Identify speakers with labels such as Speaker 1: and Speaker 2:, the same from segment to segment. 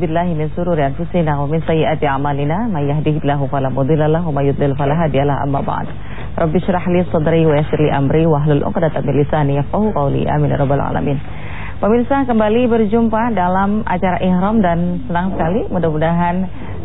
Speaker 1: Billahi min shururi anfusina wa min sayyiati a'malina may yahdihillahu fala mudilla lahu wa may yudlil fala hadiya lahu amma ba'd. Rabbi shrah li sadri wa yassir li amri wa hlul 'uqdatam min lisani yafqahu qawli. Amin ya rabbal alamin. Pemirsa kembali berjumpa dalam acara Ihram dan senang sekali mudah-mudahan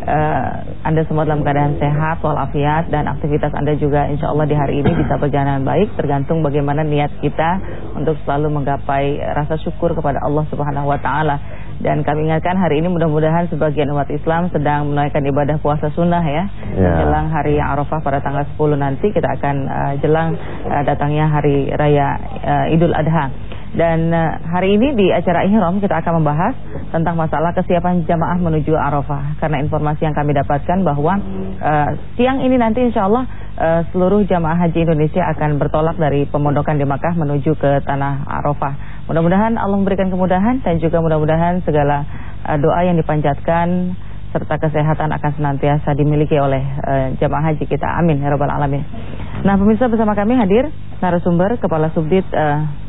Speaker 1: uh, Anda semua dalam keadaan sehat, walafiat dan aktivitas Anda juga insya Allah di hari ini bisa berjalan baik tergantung bagaimana niat kita untuk selalu menggapai rasa syukur kepada Allah Subhanahu wa taala. Dan kami ingatkan hari ini mudah-mudahan sebagian umat Islam sedang menunaikan ibadah puasa sunnah ya. ya. Jelang hari Arafah pada tanggal 10 nanti kita akan uh, jelang uh, datangnya hari raya uh, Idul Adha. Dan uh, hari ini di acara Ihram kita akan membahas tentang masalah kesiapan jamaah menuju Arafah. Karena informasi yang kami dapatkan bahwa uh, siang ini nanti insya Allah uh, seluruh jamaah haji Indonesia akan bertolak dari pemondokan di Makkah menuju ke tanah Arafah. Mudah-mudahan Allah memberikan kemudahan dan juga mudah-mudahan segala uh, doa yang dipanjatkan serta kesehatan akan senantiasa dimiliki oleh uh, jamaah haji kita. Amin ya rabbal alamin. Nah, pemirsa bersama kami hadir narasumber Kepala Subdit uh,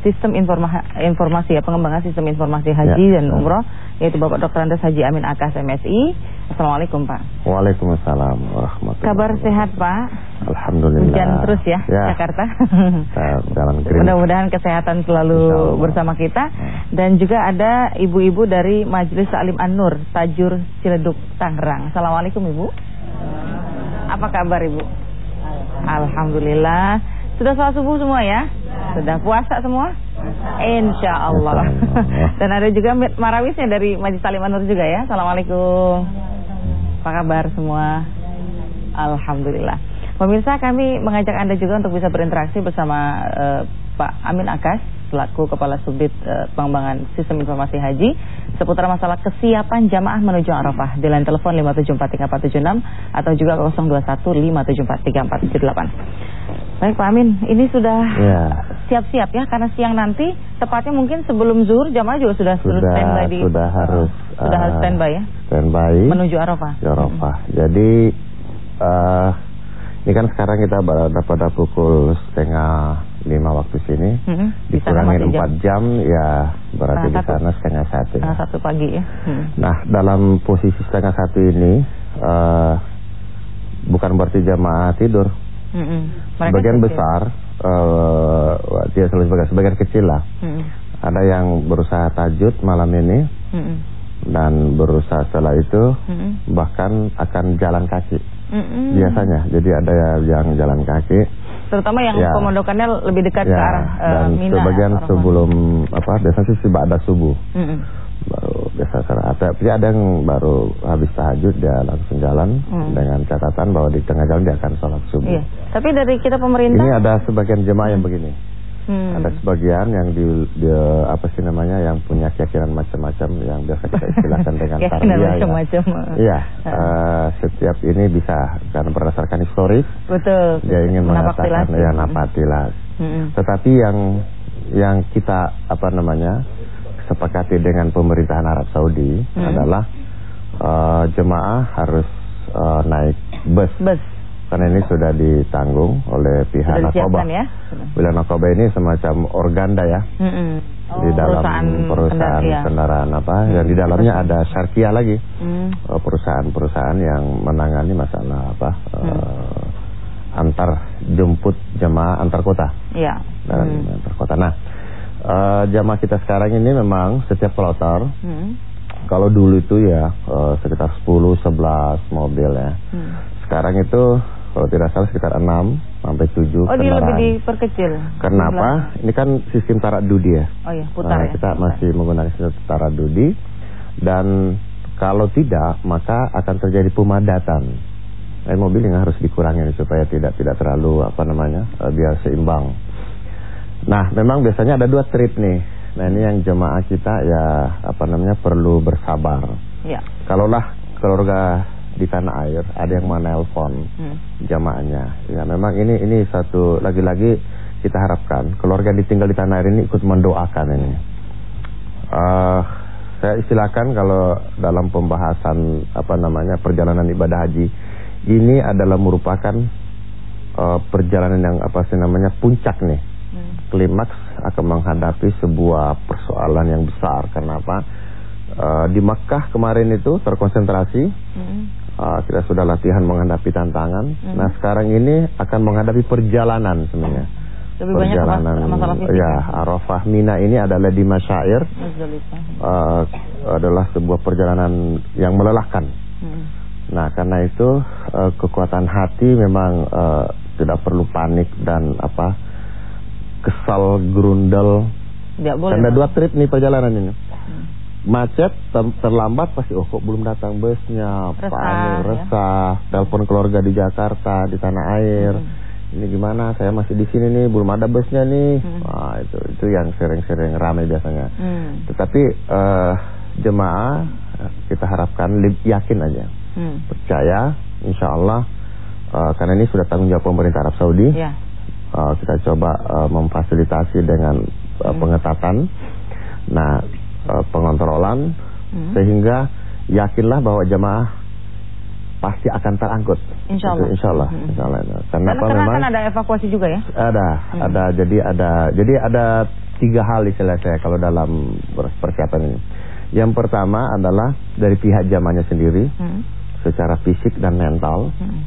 Speaker 1: sistem informasi, informasi ya pengembangan sistem informasi haji ya. dan umroh yaitu Bapak Dr. Andes Haji Amin Akas MSI. Assalamualaikum Pak.
Speaker 2: Waalaikumsalam warahmatullahi
Speaker 1: Kabar sehat Pak?
Speaker 2: Alhamdulillah.
Speaker 1: Hujan terus ya, ya. Jakarta. Mudah-mudahan kesehatan selalu bersama kita ya. dan juga ada ibu-ibu dari Majelis Salim An-Nur Tajur Ciledug Tangerang. Assalamualaikum Ibu. Apa kabar Ibu? Alhamdulillah. Sudah sholat subuh semua ya? Sudah puasa semua? Insya Allah. Dan ada juga marawisnya dari Majlis Salim Anur juga ya. Assalamualaikum. Apa kabar semua? Alhamdulillah. Pemirsa kami mengajak Anda juga untuk bisa berinteraksi bersama uh, Pak Amin Akas selaku Kepala Subdit uh, Pengembangan Sistem Informasi Haji seputar masalah kesiapan jamaah menuju Arafah di line telepon 5743476 atau juga 0215743478. Baik Pak Amin, ini sudah ya. siap-siap ya. ya karena siang nanti tepatnya mungkin sebelum zuhur jamaah juga sudah
Speaker 2: sudah standby
Speaker 1: di
Speaker 2: sudah harus
Speaker 1: sudah uh, harus standby ya.
Speaker 2: Standby
Speaker 1: menuju Arafah.
Speaker 2: Arafah. Hmm. Jadi uh, ini kan sekarang kita berada pada pukul setengah lima waktu sini, hmm. dikurangi empat jam. jam ya berarti di sana setengah satu.
Speaker 1: Setengah satu pagi ya.
Speaker 2: Hmm. Nah dalam posisi setengah satu ini uh, bukan berarti jamaah tidur Mm -hmm. Sebagian kecil. besar, uh, tidak selalu sebagian, sebagian kecil lah. Mm -hmm. Ada yang berusaha tajud malam ini. Mm -hmm. Dan berusaha setelah itu mm -hmm. bahkan akan jalan kaki. Mm -hmm. Biasanya, jadi ada yang jalan kaki.
Speaker 1: Terutama yang ya. pemondokannya lebih dekat ya. ke arah uh,
Speaker 2: Dan Mina, sebagian sebelum apa biasanya sih ada subuh. Mm -hmm baru biasa sholat tapi ada yang baru habis tahajud dia langsung jalan hmm. dengan catatan bahwa di tengah jalan dia akan sholat subuh. Iya.
Speaker 1: Tapi dari kita pemerintah
Speaker 2: ini ada sebagian jemaah yang begini. Hmm. Ada sebagian yang di, di apa sih namanya yang punya keyakinan macam-macam yang biasa kita istilahkan dengan tarbiyah
Speaker 1: ya. macam-macam.
Speaker 2: Iya, uh, setiap ini bisa karena berdasarkan historis.
Speaker 1: Betul.
Speaker 2: Dia ingin mengatakan ya napatilas. Hmm. Tetapi yang yang kita apa namanya sepakati dengan pemerintahan Arab Saudi hmm. adalah uh, jemaah harus uh, naik bus. Bus. Karena ini sudah ditanggung oleh pihak Nakoba. Ya? Bila Nakoba ini semacam organda ya. Hmm. Oh, di dalam perusahaan, perusahaan kendaraan, kendaraan apa hmm. yang di dalamnya ada Syarkia lagi. Hmm. Uh, perusahaan-perusahaan yang menangani masalah apa hmm. uh, antar jemput jemaah antar kota.
Speaker 1: Iya.
Speaker 2: Dan hmm. antar kota. Nah, uh, jamaah kita sekarang ini memang setiap kloter hmm. kalau dulu itu ya uh, sekitar 10 11 mobil ya. Hmm. Sekarang itu kalau tidak salah sekitar 6 sampai 7 Oh, kendaraan.
Speaker 1: dia lebih diperkecil.
Speaker 2: Kenapa? Ini kan sistem tarak dudi ya.
Speaker 1: Oh iya, putar nah,
Speaker 2: ya. Kita putar. masih menggunakan sistem tarak dudi dan kalau tidak maka akan terjadi pemadatan. Eh, mobil yang harus dikurangi supaya tidak tidak terlalu apa namanya uh, biar seimbang. Nah, memang biasanya ada dua trip nih. Nah, ini yang jemaah kita ya apa namanya perlu bersabar. Ya. Kalaulah keluarga di tanah air ada yang menelpon hmm. jamaahnya. Ya, memang ini ini satu lagi-lagi kita harapkan keluarga ditinggal di tanah air ini ikut mendoakan ini. Uh, saya istilahkan kalau dalam pembahasan apa namanya perjalanan ibadah haji ini adalah merupakan uh, perjalanan yang apa sih namanya puncak nih klimaks akan menghadapi sebuah persoalan yang besar. Kenapa? Uh, di Makkah kemarin itu terkonsentrasi. Hmm. Uh, kita sudah latihan menghadapi tantangan. Hmm. Nah sekarang ini akan menghadapi perjalanan sebenarnya.
Speaker 1: Lebih perjalanan, banyak masalah fisik.
Speaker 2: Ya, Arafah Mina ini adalah di Masyair. Uh, adalah sebuah perjalanan yang melelahkan. Hmm. Nah, karena itu uh, kekuatan hati memang uh, tidak perlu panik dan apa kesal gerundel.
Speaker 1: Tidak boleh.
Speaker 2: Karena dua trip nih perjalanan ini. Hmm. Macet terlambat pasti oh kok belum datang busnya, resah, panik, ya? resah, telepon keluarga di Jakarta, di tanah air. Hmm ini gimana saya masih di sini nih belum ada busnya nih hmm. Wah, itu itu yang sering-sering ramai biasanya hmm. tetapi uh, jemaah kita harapkan yakin aja hmm. percaya insya Allah uh, karena ini sudah tanggung jawab pemerintah Arab Saudi yeah. uh, kita coba uh, memfasilitasi dengan uh, hmm. pengetatan nah uh, pengontrolan hmm. sehingga yakinlah bahwa jemaah pasti akan terangkut.
Speaker 1: Insya Allah.
Speaker 2: Insya Allah. Hmm. Insya Allah.
Speaker 1: Karena, karena, apa, karena memang, kan ada evakuasi juga ya?
Speaker 2: Ada, hmm. ada. Jadi ada, jadi ada tiga hal istilah saya kalau dalam persiapan ini. Yang pertama adalah dari pihak zamannya sendiri, hmm. secara fisik dan mental, hmm.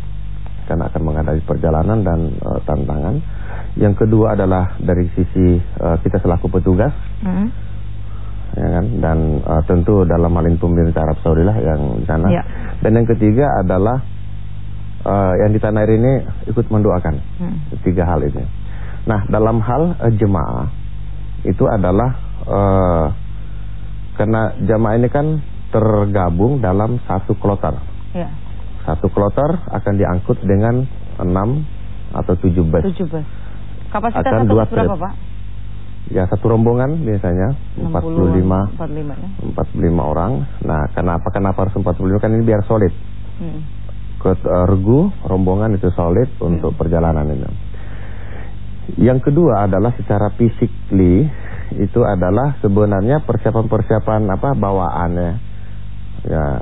Speaker 2: karena akan menghadapi perjalanan dan uh, tantangan. Yang kedua adalah dari sisi uh, kita selaku petugas. Hmm ya kan? Dan uh, tentu dalam hal ini pemerintah Arab Saudi lah yang di sana. Ya. dan yang ketiga adalah uh, yang di tanah air ini ikut mendoakan. Hmm. tiga hal ini. Nah dalam hal uh, jemaah itu adalah uh, karena jemaah ini kan tergabung dalam satu kloter. Ya. satu kloter akan diangkut dengan enam atau tujuh bus.
Speaker 1: Tujuh bus. Kapasitas akan dua berapa pak
Speaker 2: Ya satu rombongan biasanya 60, 45 45 ya. 45 orang. Nah, kenapa kenapa harus 45 kan ini biar solid. Hmm. Ke uh, regu rombongan itu solid hmm. untuk perjalanan ini. Yang kedua adalah secara fisikly itu adalah sebenarnya persiapan-persiapan apa bawaannya. Ya,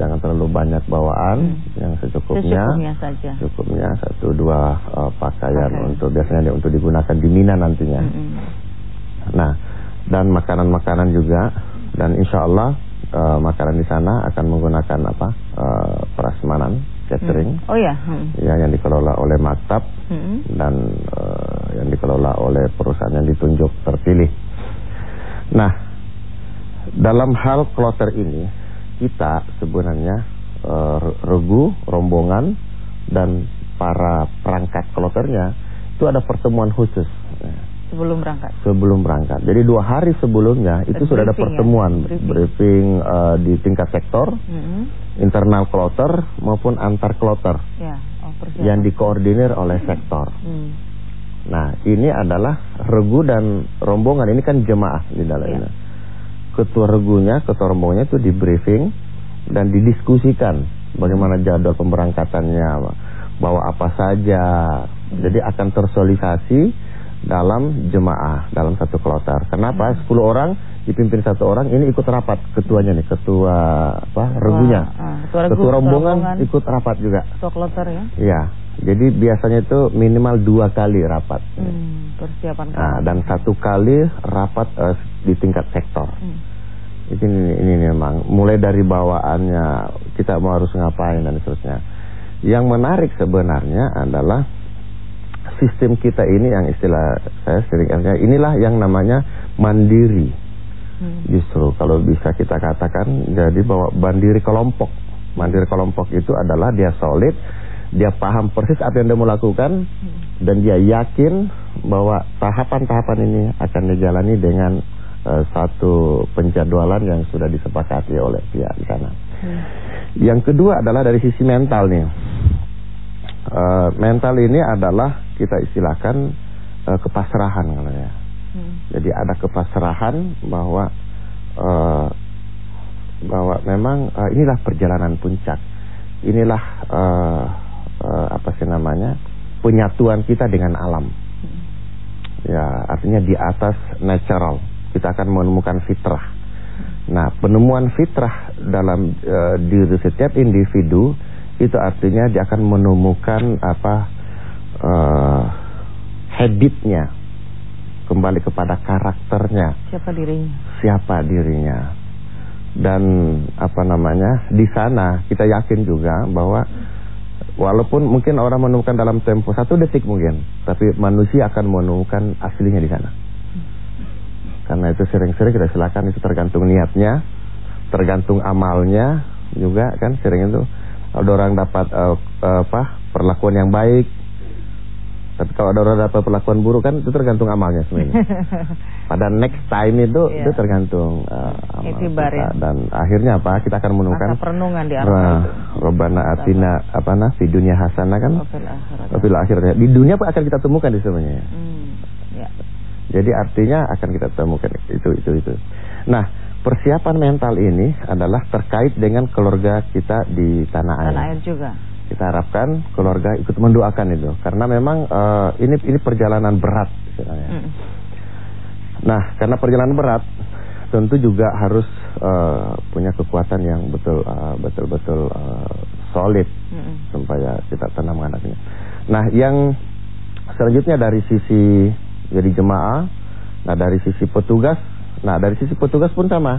Speaker 2: jangan terlalu banyak bawaan hmm. yang secukupnya.
Speaker 1: Secukupnya saja.
Speaker 2: Cukupnya satu dua uh, pakaian okay. untuk biasanya untuk digunakan di Mina nantinya. Hmm. Nah, dan makanan-makanan juga dan insya Allah uh, makanan di sana akan menggunakan apa uh, prasmanan catering.
Speaker 1: Hmm. Oh ya. Hmm.
Speaker 2: Ya yang dikelola oleh maktab hmm. dan uh, yang dikelola oleh perusahaan yang ditunjuk terpilih. Nah, dalam hal kloter ini kita sebenarnya uh, regu rombongan dan para perangkat kloternya itu ada pertemuan khusus.
Speaker 1: Sebelum berangkat.
Speaker 2: Sebelum berangkat. Jadi dua hari sebelumnya itu sudah ada ya? pertemuan ya? briefing, briefing uh, di tingkat sektor, mm -hmm. internal kloter maupun antar kloter, ya. oh, yang dikoordinir oleh sektor. Mm. Nah ini adalah regu dan rombongan ini kan jemaah di dalamnya. Ya. Ketua regunya, ketua rombongannya itu di briefing dan didiskusikan bagaimana jadwal pemberangkatannya, bawa apa saja. Jadi akan tersosialisasi dalam jemaah dalam satu kloter. Kenapa? Hmm. 10 orang dipimpin satu orang ini ikut rapat ketuanya nih, ketua apa? regunya. Uh, ketua, ketua rombongan, rombongan ikut rapat juga.
Speaker 1: Ketua kloter ya?
Speaker 2: Iya. Jadi biasanya itu minimal dua kali rapat.
Speaker 1: Hmm, persiapan.
Speaker 2: Nah, dan satu kali rapat uh, di tingkat sektor. Hmm. Ini, ini, ini memang mulai dari bawaannya kita mau harus ngapain dan seterusnya. Yang menarik sebenarnya adalah sistem kita ini yang istilah saya sering inilah yang namanya mandiri. Hmm. Justru kalau bisa kita katakan jadi bahwa mandiri kelompok. Mandiri kelompok itu adalah dia solid, dia paham persis apa yang dia mau lakukan hmm. dan dia yakin bahwa tahapan-tahapan ini akan dijalani dengan uh, satu penjadwalan yang sudah disepakati oleh pihak di sana. Hmm. Yang kedua adalah dari sisi mental nih. Uh, mental ini adalah kita istilahkan uh, kepasrahan kalau ya. Hmm. Jadi ada kepasrahan bahwa uh, bahwa memang uh, inilah perjalanan puncak. Inilah uh, uh, apa sih namanya? penyatuan kita dengan alam. Hmm. Ya, artinya di atas natural. Kita akan menemukan fitrah. Hmm. Nah, penemuan fitrah dalam uh, diri setiap individu itu artinya dia akan menemukan apa uh, habitnya kembali kepada karakternya.
Speaker 1: Siapa dirinya?
Speaker 2: Siapa dirinya. Dan apa namanya? Di sana kita yakin juga bahwa walaupun mungkin orang menemukan dalam tempo satu detik mungkin, tapi manusia akan menemukan aslinya di sana. Karena itu sering-sering kita silakan itu tergantung niatnya, tergantung amalnya juga kan sering itu ada orang dapat uh, apa perlakuan yang baik tapi kalau ada orang dapat perlakuan buruk kan itu tergantung amalnya sebenarnya. Pada next time itu yeah. itu tergantung uh, amal kita. Ya. Dan akhirnya apa? Kita akan menemukan
Speaker 1: Masa perenungan di itu.
Speaker 2: Robbana atina apa nah di dunia hasanah kan? Wafil akhirnya. Di dunia pun akan kita temukan di sebenarnya. Hmm, ya. Jadi artinya akan kita temukan itu itu itu. Nah, persiapan mental ini adalah terkait dengan keluarga kita di tanah air.
Speaker 1: Tanah air juga
Speaker 2: kita harapkan keluarga ikut mendoakan itu karena memang uh, ini ini perjalanan berat Mm. Nah, karena perjalanan berat tentu juga harus uh, punya kekuatan yang betul uh, betul-betul uh, solid mm. supaya kita tenang menghadapinya. Nah, yang selanjutnya dari sisi jadi jemaah, nah dari sisi petugas, nah dari sisi petugas pun sama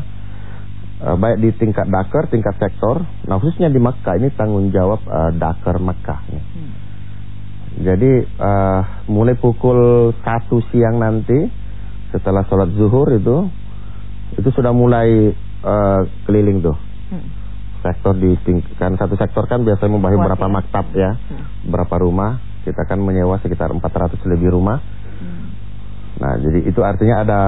Speaker 2: uh, baik di tingkat dakar, tingkat sektor. Nah khususnya di Makkah ini tanggung jawab uh, dakar Makkah. Hmm. Jadi uh, mulai pukul satu siang nanti setelah sholat zuhur itu itu sudah mulai uh, keliling tuh. Hmm. Sektor di kan satu sektor kan biasanya membawahi berapa ya. maktab ya, hmm. berapa rumah. Kita kan menyewa sekitar 400 lebih rumah. Hmm. Nah, jadi itu artinya ada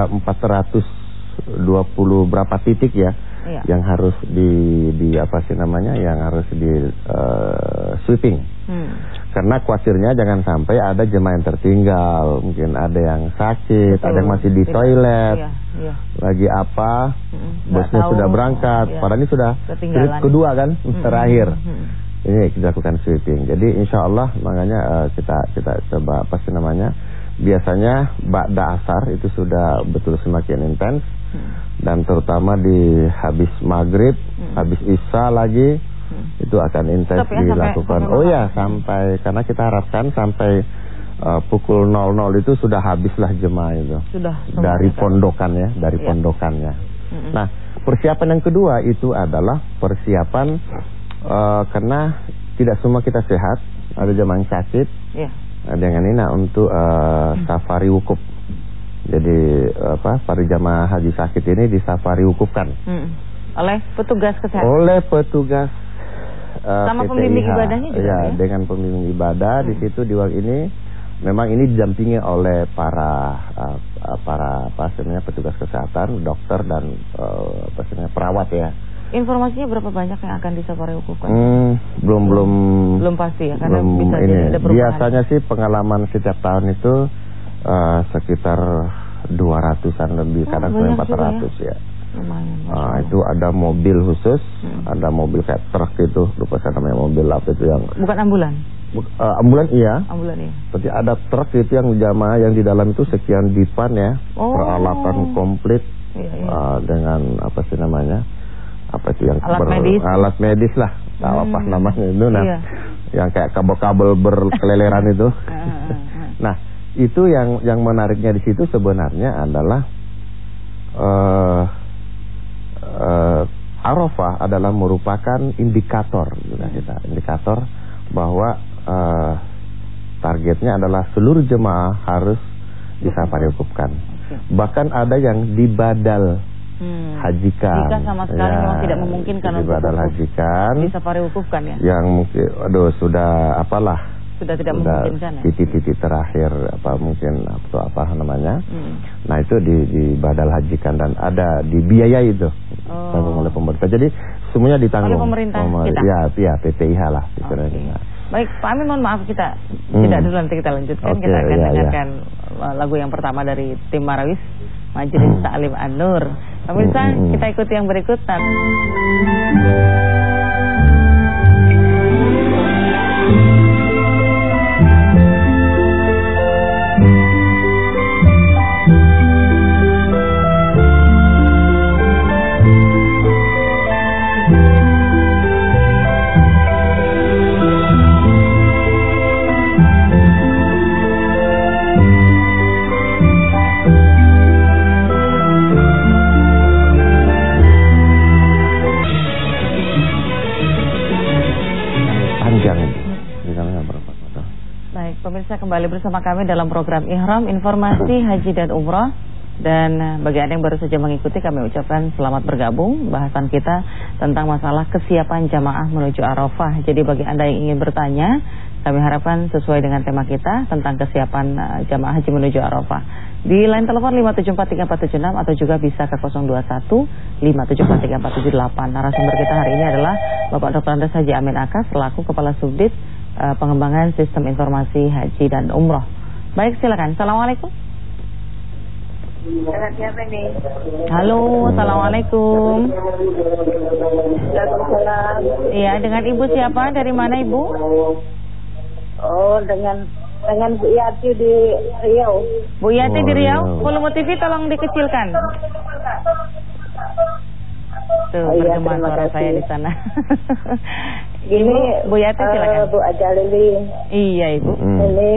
Speaker 2: 420 berapa titik ya iya. yang harus di di apa sih namanya yang harus di uh, sweeping. Hmm. Karena khawatirnya jangan sampai ada jemaah yang tertinggal, mungkin ada yang sakit, Betul. ada yang masih di toilet, iya, iya. lagi apa, hmm. bosnya tahu. sudah berangkat, iya. padahal ini sudah trip kedua kan, hmm. terakhir. Hmm. Ini kita lakukan sweeping. Jadi insya Allah makanya uh, kita kita coba apa sih namanya, biasanya ba'da asar itu sudah betul semakin intens. Hmm dan terutama di habis maghrib, hmm. habis isya lagi hmm. itu akan intens ya, dilakukan. Sampai, oh ya sampai karena kita harapkan sampai uh, pukul 00 itu sudah habislah jemaah itu.
Speaker 1: Sudah.
Speaker 2: Dari pondokan ya, dari ya. pondokannya. Hmm. Nah persiapan yang kedua itu adalah persiapan uh, karena tidak semua kita sehat, ada jemaah yang sakit, ya. yang ini nah untuk uh, safari wukuf. Jadi apa para jamaah haji sakit ini disafari wukufkan. Hmm.
Speaker 1: Oleh petugas kesehatan.
Speaker 2: Oleh petugas
Speaker 1: uh, sama PTIH. pembimbing ibadahnya juga
Speaker 2: ya, ya? dengan pembimbing ibadah hmm. di situ di waktu ini memang ini didampingi oleh para uh, para apa namanya petugas kesehatan, dokter dan uh, apa namanya perawat ya.
Speaker 1: Informasinya berapa banyak yang akan disafari wukufkan?
Speaker 2: Hmm, belum belum
Speaker 1: belum pasti ya karena belum bisa
Speaker 2: ini. jadi ada Biasanya sih pengalaman setiap tahun itu uh, sekitar 200-an lebih, oh, kadang sampai 400 ya. ya. Lumayan, uh, itu ada mobil khusus, hmm. ada mobil kayak truk itu, lupa saya namanya mobil apa itu yang
Speaker 1: Bukan ambulan.
Speaker 2: Uh, ambulan iya.
Speaker 1: Ambulan iya.
Speaker 2: Berarti ada truk itu yang jamaah yang di dalam itu sekian dipan ya, oh. peralatan komplit iya, iya. Uh, dengan apa sih namanya? Apa itu yang
Speaker 1: alat ber, medis?
Speaker 2: Alat medis lah, tahu hmm. apa namanya itu nah. Iya. Yang kayak kabel-kabel berkeleleran itu. nah, itu yang yang menariknya di situ sebenarnya adalah uh, uh, Arafah adalah merupakan indikator juga kita indikator bahwa uh, targetnya adalah seluruh jemaah harus disafari wukufkan. Bahkan ada yang dibadal hmm. hajikan.
Speaker 1: Jika sama sekali ya, memang tidak memungkinkan
Speaker 2: untuk dibadal hajikan.
Speaker 1: Wukufkan ya.
Speaker 2: Yang mungkin aduh sudah apalah
Speaker 1: sudah tidak sudah memungkinkan
Speaker 2: ya? titik-titik terakhir apa mungkin atau apa namanya hmm. nah itu di, di badal hajikan dan ada di biaya itu oh. tanggung oleh pemerintah jadi semuanya ditanggung
Speaker 1: oleh pemerintah Pemer kita
Speaker 2: ya ya PPIH lah okay.
Speaker 1: baik Pak Amin mohon maaf kita hmm. tidak dulu nanti kita lanjutkan okay, kita akan ya, dengarkan ya. lagu yang pertama dari tim Marawis Majelis hmm. Ta'lim An-Nur pemirsa hmm, hmm. kita ikuti yang berikut nanti kembali bersama kami dalam program Ihram Informasi Haji dan Umroh dan eh, bagi Anda yang baru saja mengikuti kami ucapkan selamat bergabung bahasan kita tentang masalah kesiapan jamaah menuju Arafah. Jadi bagi Anda yang ingin bertanya, kami harapkan sesuai dengan tema kita tentang kesiapan uh, jamaah haji menuju Arafah. Di line telepon 5743476 atau juga bisa ke 021 5743478. Narasumber kita hari ini adalah Bapak Dr. Andes Haji Amin Akas selaku Kepala Subdit uh, Pengembangan Sistem Informasi Haji dan Umroh. Baik, silakan. Assalamualaikum. Halo, Assalamualaikum. Iya, dengan Ibu siapa? Dari mana Ibu?
Speaker 3: Oh, dengan dengan Bu Yati di Riau.
Speaker 1: Bu Yati
Speaker 2: Oh,
Speaker 1: di Riau,
Speaker 2: Riau.
Speaker 1: volume TV tolong dikecilkan. Tuh,
Speaker 3: Oh, iya,
Speaker 1: bergema
Speaker 3: terima
Speaker 1: suara
Speaker 3: kasih.
Speaker 1: saya di sana.
Speaker 3: Ini
Speaker 1: Bu Yati silakan.
Speaker 3: Bu Aja Lili.
Speaker 1: iya, Ibu.
Speaker 2: Mm.
Speaker 3: Ini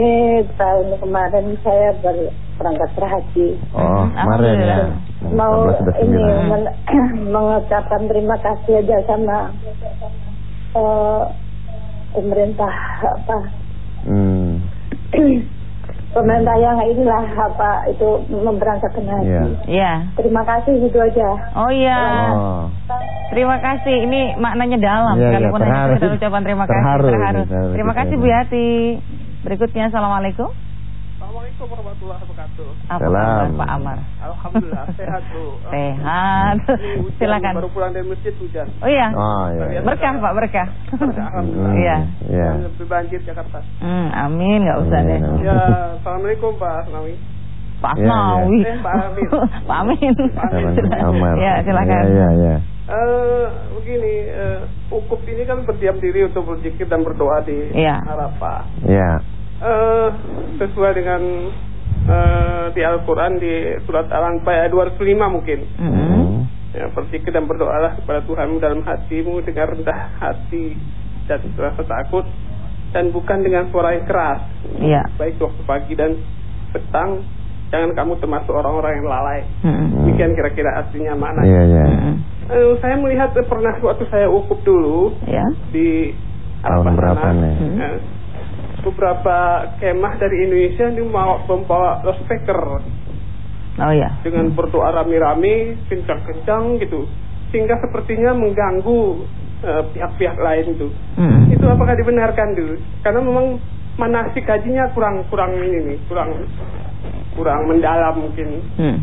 Speaker 3: tahun kemarin saya ber- berangkat berhaji.
Speaker 2: Oh, kemarin ya.
Speaker 3: Mau
Speaker 2: 14
Speaker 3: ini men- mengucapkan terima kasih aja sama eh, pemerintah apa
Speaker 2: Hmm.
Speaker 3: pemerintah yang inilah apa itu memberangkatkan haji.
Speaker 2: Iya.
Speaker 1: Iya.
Speaker 3: Terima kasih itu aja.
Speaker 1: Oh iya.
Speaker 2: Oh.
Speaker 1: Terima kasih. Ini maknanya dalam
Speaker 2: Iya,
Speaker 1: sekalipun
Speaker 2: iya,
Speaker 1: hanya
Speaker 2: terharu.
Speaker 1: sekedar ucapan terima kasih.
Speaker 2: Terharu
Speaker 1: terharu.
Speaker 2: terharu
Speaker 1: Terima kasih. Bu Yati. Berikutnya Assalamualaikum.
Speaker 4: Assalamualaikum warahmatullahi wabarakatuh.
Speaker 1: Apa kabar Pak Amar?
Speaker 4: Alhamdulillah sehat bu.
Speaker 1: Sehat.
Speaker 4: Hujan,
Speaker 1: Silakan.
Speaker 4: Baru pulang dari masjid hujan.
Speaker 1: Oh iya.
Speaker 2: Oh, iya.
Speaker 1: Berkah Pak, berkah.
Speaker 4: Alhamdulillah.
Speaker 1: Iya.
Speaker 2: Iya.
Speaker 4: Jangan Lebih banjir Jakarta.
Speaker 1: Hmm, amin, nggak usah deh.
Speaker 4: Ya, assalamualaikum Pak Asnawi.
Speaker 1: Pak
Speaker 2: Iya, iya.
Speaker 1: Asnawi.
Speaker 4: Eh, Pak Amin.
Speaker 1: Pak Amin.
Speaker 2: Amar.
Speaker 1: Ya, silakan.
Speaker 2: Iya, iya, iya.
Speaker 4: Eh, begini, eh, ukuf ini kan berdiam diri untuk berzikir dan berdoa di
Speaker 1: Iya.
Speaker 4: Arafah.
Speaker 2: Iya.
Speaker 4: Eh, sesuai dengan eh, di Al-Quran di surat Al-Anfal ayat 205 mungkin.
Speaker 1: Mm-mm.
Speaker 2: Hmm.
Speaker 4: Ya, berzikir dan berdoalah kepada Tuhanmu dalam hatimu dengan rendah hati dan rasa takut dan bukan dengan suara yang keras.
Speaker 1: Iya.
Speaker 4: Baik waktu pagi dan petang, jangan kamu termasuk orang-orang yang lalai. Demikian kira-kira artinya makna.
Speaker 2: Iya, iya.
Speaker 1: Mm-mm.
Speaker 4: Eh, saya melihat eh, pernah waktu saya ukuf dulu
Speaker 1: Ya.
Speaker 4: di
Speaker 2: Tahun berapa nih?
Speaker 1: Hmm.
Speaker 4: Beberapa kemah dari Indonesia ini mau membawa loudspeaker
Speaker 1: Oh iya.
Speaker 4: dengan berdoa rame-rame, kencang-kencang gitu, sehingga sepertinya mengganggu eh, pihak-pihak lain itu.
Speaker 1: Mm-mm.
Speaker 4: Itu apakah dibenarkan dulu? Karena memang manasik hajinya kurang kurang ini nih, kurang kurang mendalam mungkin.
Speaker 1: Hmm.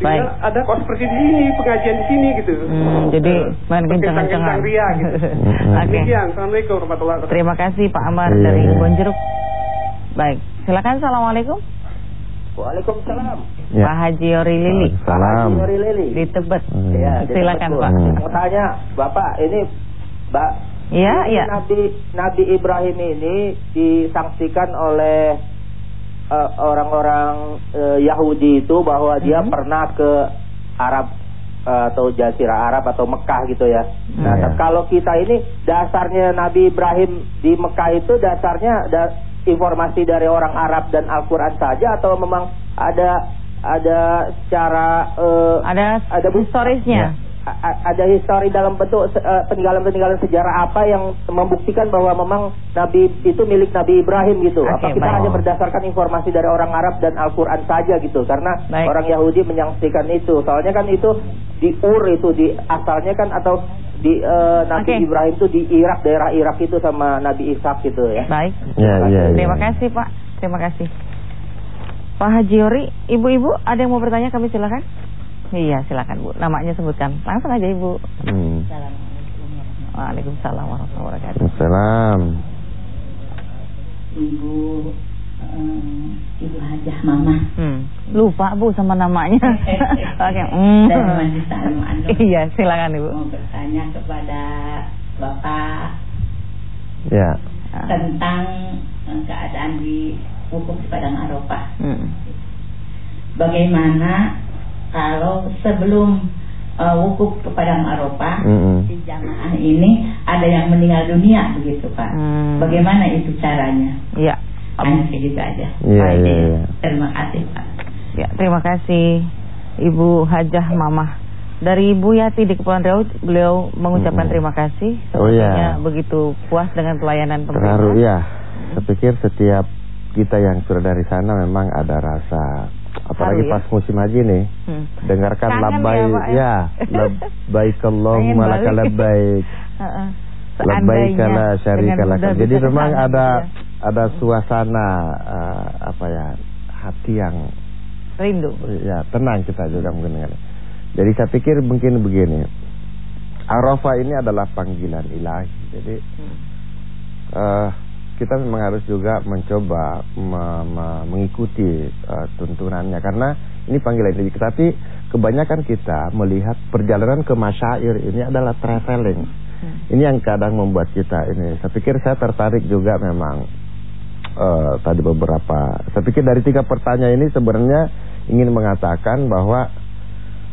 Speaker 1: Baik.
Speaker 4: ada kok seperti di ini pengajian di sini gitu.
Speaker 1: Hmm, jadi
Speaker 4: Eh,
Speaker 1: main kencang-kencangan.
Speaker 4: kencang-kencang ria gitu.
Speaker 1: Oke.
Speaker 4: Demikian. Assalamualaikum warahmatullahi wabarakatuh.
Speaker 1: Terima kasih Pak Amar
Speaker 2: Iya,
Speaker 1: dari. Bonjeruk. Baik, silakan Assalamualaikum.
Speaker 5: Waalaikumsalam.
Speaker 2: Ya.
Speaker 1: Pak Haji Ori Lili
Speaker 2: Salam.
Speaker 5: Haji Lili.
Speaker 1: di Tebet.
Speaker 2: Hmm.
Speaker 5: Ya,
Speaker 1: Silakan Pak.
Speaker 2: Hmm.
Speaker 5: Mau tanya, Bapak, ini Mbak
Speaker 1: Iya, iya.
Speaker 5: Nabi Nabi Ibrahim ini disangsikan oleh eh, orang-orang eh, Yahudi itu bahwa dia
Speaker 1: Mhm.
Speaker 5: pernah ke Arab eh, atau Jazirah Arab atau Mekah gitu ya. Nah,
Speaker 2: Iya.
Speaker 5: kalau kita ini dasarnya Nabi Ibrahim di Mekah itu dasarnya da- informasi dari orang Arab dan Al-Qur'an saja atau memang ada ada secara eh,
Speaker 1: Ada,
Speaker 5: Ada
Speaker 1: historisnya.
Speaker 5: a- a- ada histori dalam bentuk eh, peninggalan-peninggalan sejarah apa yang membuktikan bahwa memang Nabi itu milik Nabi Ibrahim gitu.
Speaker 1: Oke,
Speaker 5: apa kita
Speaker 1: baik.
Speaker 5: hanya berdasarkan informasi dari orang Arab dan Al-Qur'an saja gitu. Karena
Speaker 1: Baik.
Speaker 5: orang Yahudi menyaksikan itu. Soalnya kan itu di Ur itu di asalnya kan atau di eh, Nabi
Speaker 1: Oke.
Speaker 5: Ibrahim itu di Irak daerah Irak itu sama Nabi Ishak gitu ya.
Speaker 1: Baik.
Speaker 2: Iya, iya, iya.
Speaker 1: Terima kasih Pak. Terima kasih. Pak Haji Ori, ibu-ibu ada yang mau bertanya kami silakan. Iya, silakan Bu. Namanya sebutkan. Langsung aja Ibu.
Speaker 2: Hmm.
Speaker 1: Waalaikumsalam warahmatullahi wabarakatuh.
Speaker 2: Salam.
Speaker 6: Ibu eh, Ibu Hajah Mama
Speaker 1: Hmm. Lupa Bu sama namanya. Oke. Hmm.
Speaker 6: dari Majelis Ta'lim Anu
Speaker 1: Iya, silakan Ibu.
Speaker 6: mau bertanya kepada Bapak
Speaker 2: Ya.
Speaker 6: Tentang eh, keadaan di wukuf di Padang Arafah.
Speaker 1: Hmm.
Speaker 6: Bagaimana kalau sebelum eh, wukuf ke Padang Arafah
Speaker 2: Mm-mm.
Speaker 6: si jamaah ini ada yang meninggal dunia begitu Pak.
Speaker 1: Hmm.
Speaker 6: Bagaimana itu caranya?
Speaker 1: Iya.
Speaker 6: Hanya segitu aja.
Speaker 2: Iya, iya, iya.
Speaker 6: Terima kasih Pak.
Speaker 1: Ya, terima kasih Ibu Hajah Mamah. Dari Ibu Yati di Kepulauan Riau, beliau mengucapkan
Speaker 2: Mm-mm.
Speaker 1: terima kasih.
Speaker 2: Oh,
Speaker 1: Sepertinya
Speaker 2: iya.
Speaker 1: begitu puas dengan pelayanan pemerintah.
Speaker 2: Terharu ya. Saya pikir setiap kita yang sudah dari sana memang ada rasa apalagi
Speaker 1: Haru ya?
Speaker 2: pas musim haji nih
Speaker 1: Hmm.
Speaker 2: dengarkan
Speaker 1: Kangen
Speaker 2: labbaik
Speaker 1: ya, Pak, ya?
Speaker 2: ya labbaik Allahumma
Speaker 1: Pengen
Speaker 2: lakal
Speaker 1: balik.
Speaker 2: labbaik
Speaker 1: Heeh.
Speaker 2: labbaik
Speaker 1: Seandainya
Speaker 2: la syarika
Speaker 1: dengan
Speaker 2: lak.
Speaker 1: mudah
Speaker 2: Jadi memang ada
Speaker 1: ya.
Speaker 2: ada suasana eh, apa ya hati yang
Speaker 1: rindu.
Speaker 2: ya tenang kita juga mungkin dengan. Jadi saya pikir mungkin begini. Arafah ini adalah panggilan ilahi. Jadi
Speaker 1: Hmm.
Speaker 2: eh, kita memang harus juga mencoba me- me- mengikuti eh, tuntunannya karena ini panggilan ilahi. Tapi kebanyakan kita melihat perjalanan ke masyair ini adalah traveling.
Speaker 1: Hmm.
Speaker 2: Ini yang kadang membuat kita ini. Saya pikir saya tertarik juga memang eh, tadi beberapa. Saya pikir dari tiga pertanyaan ini sebenarnya ingin mengatakan bahwa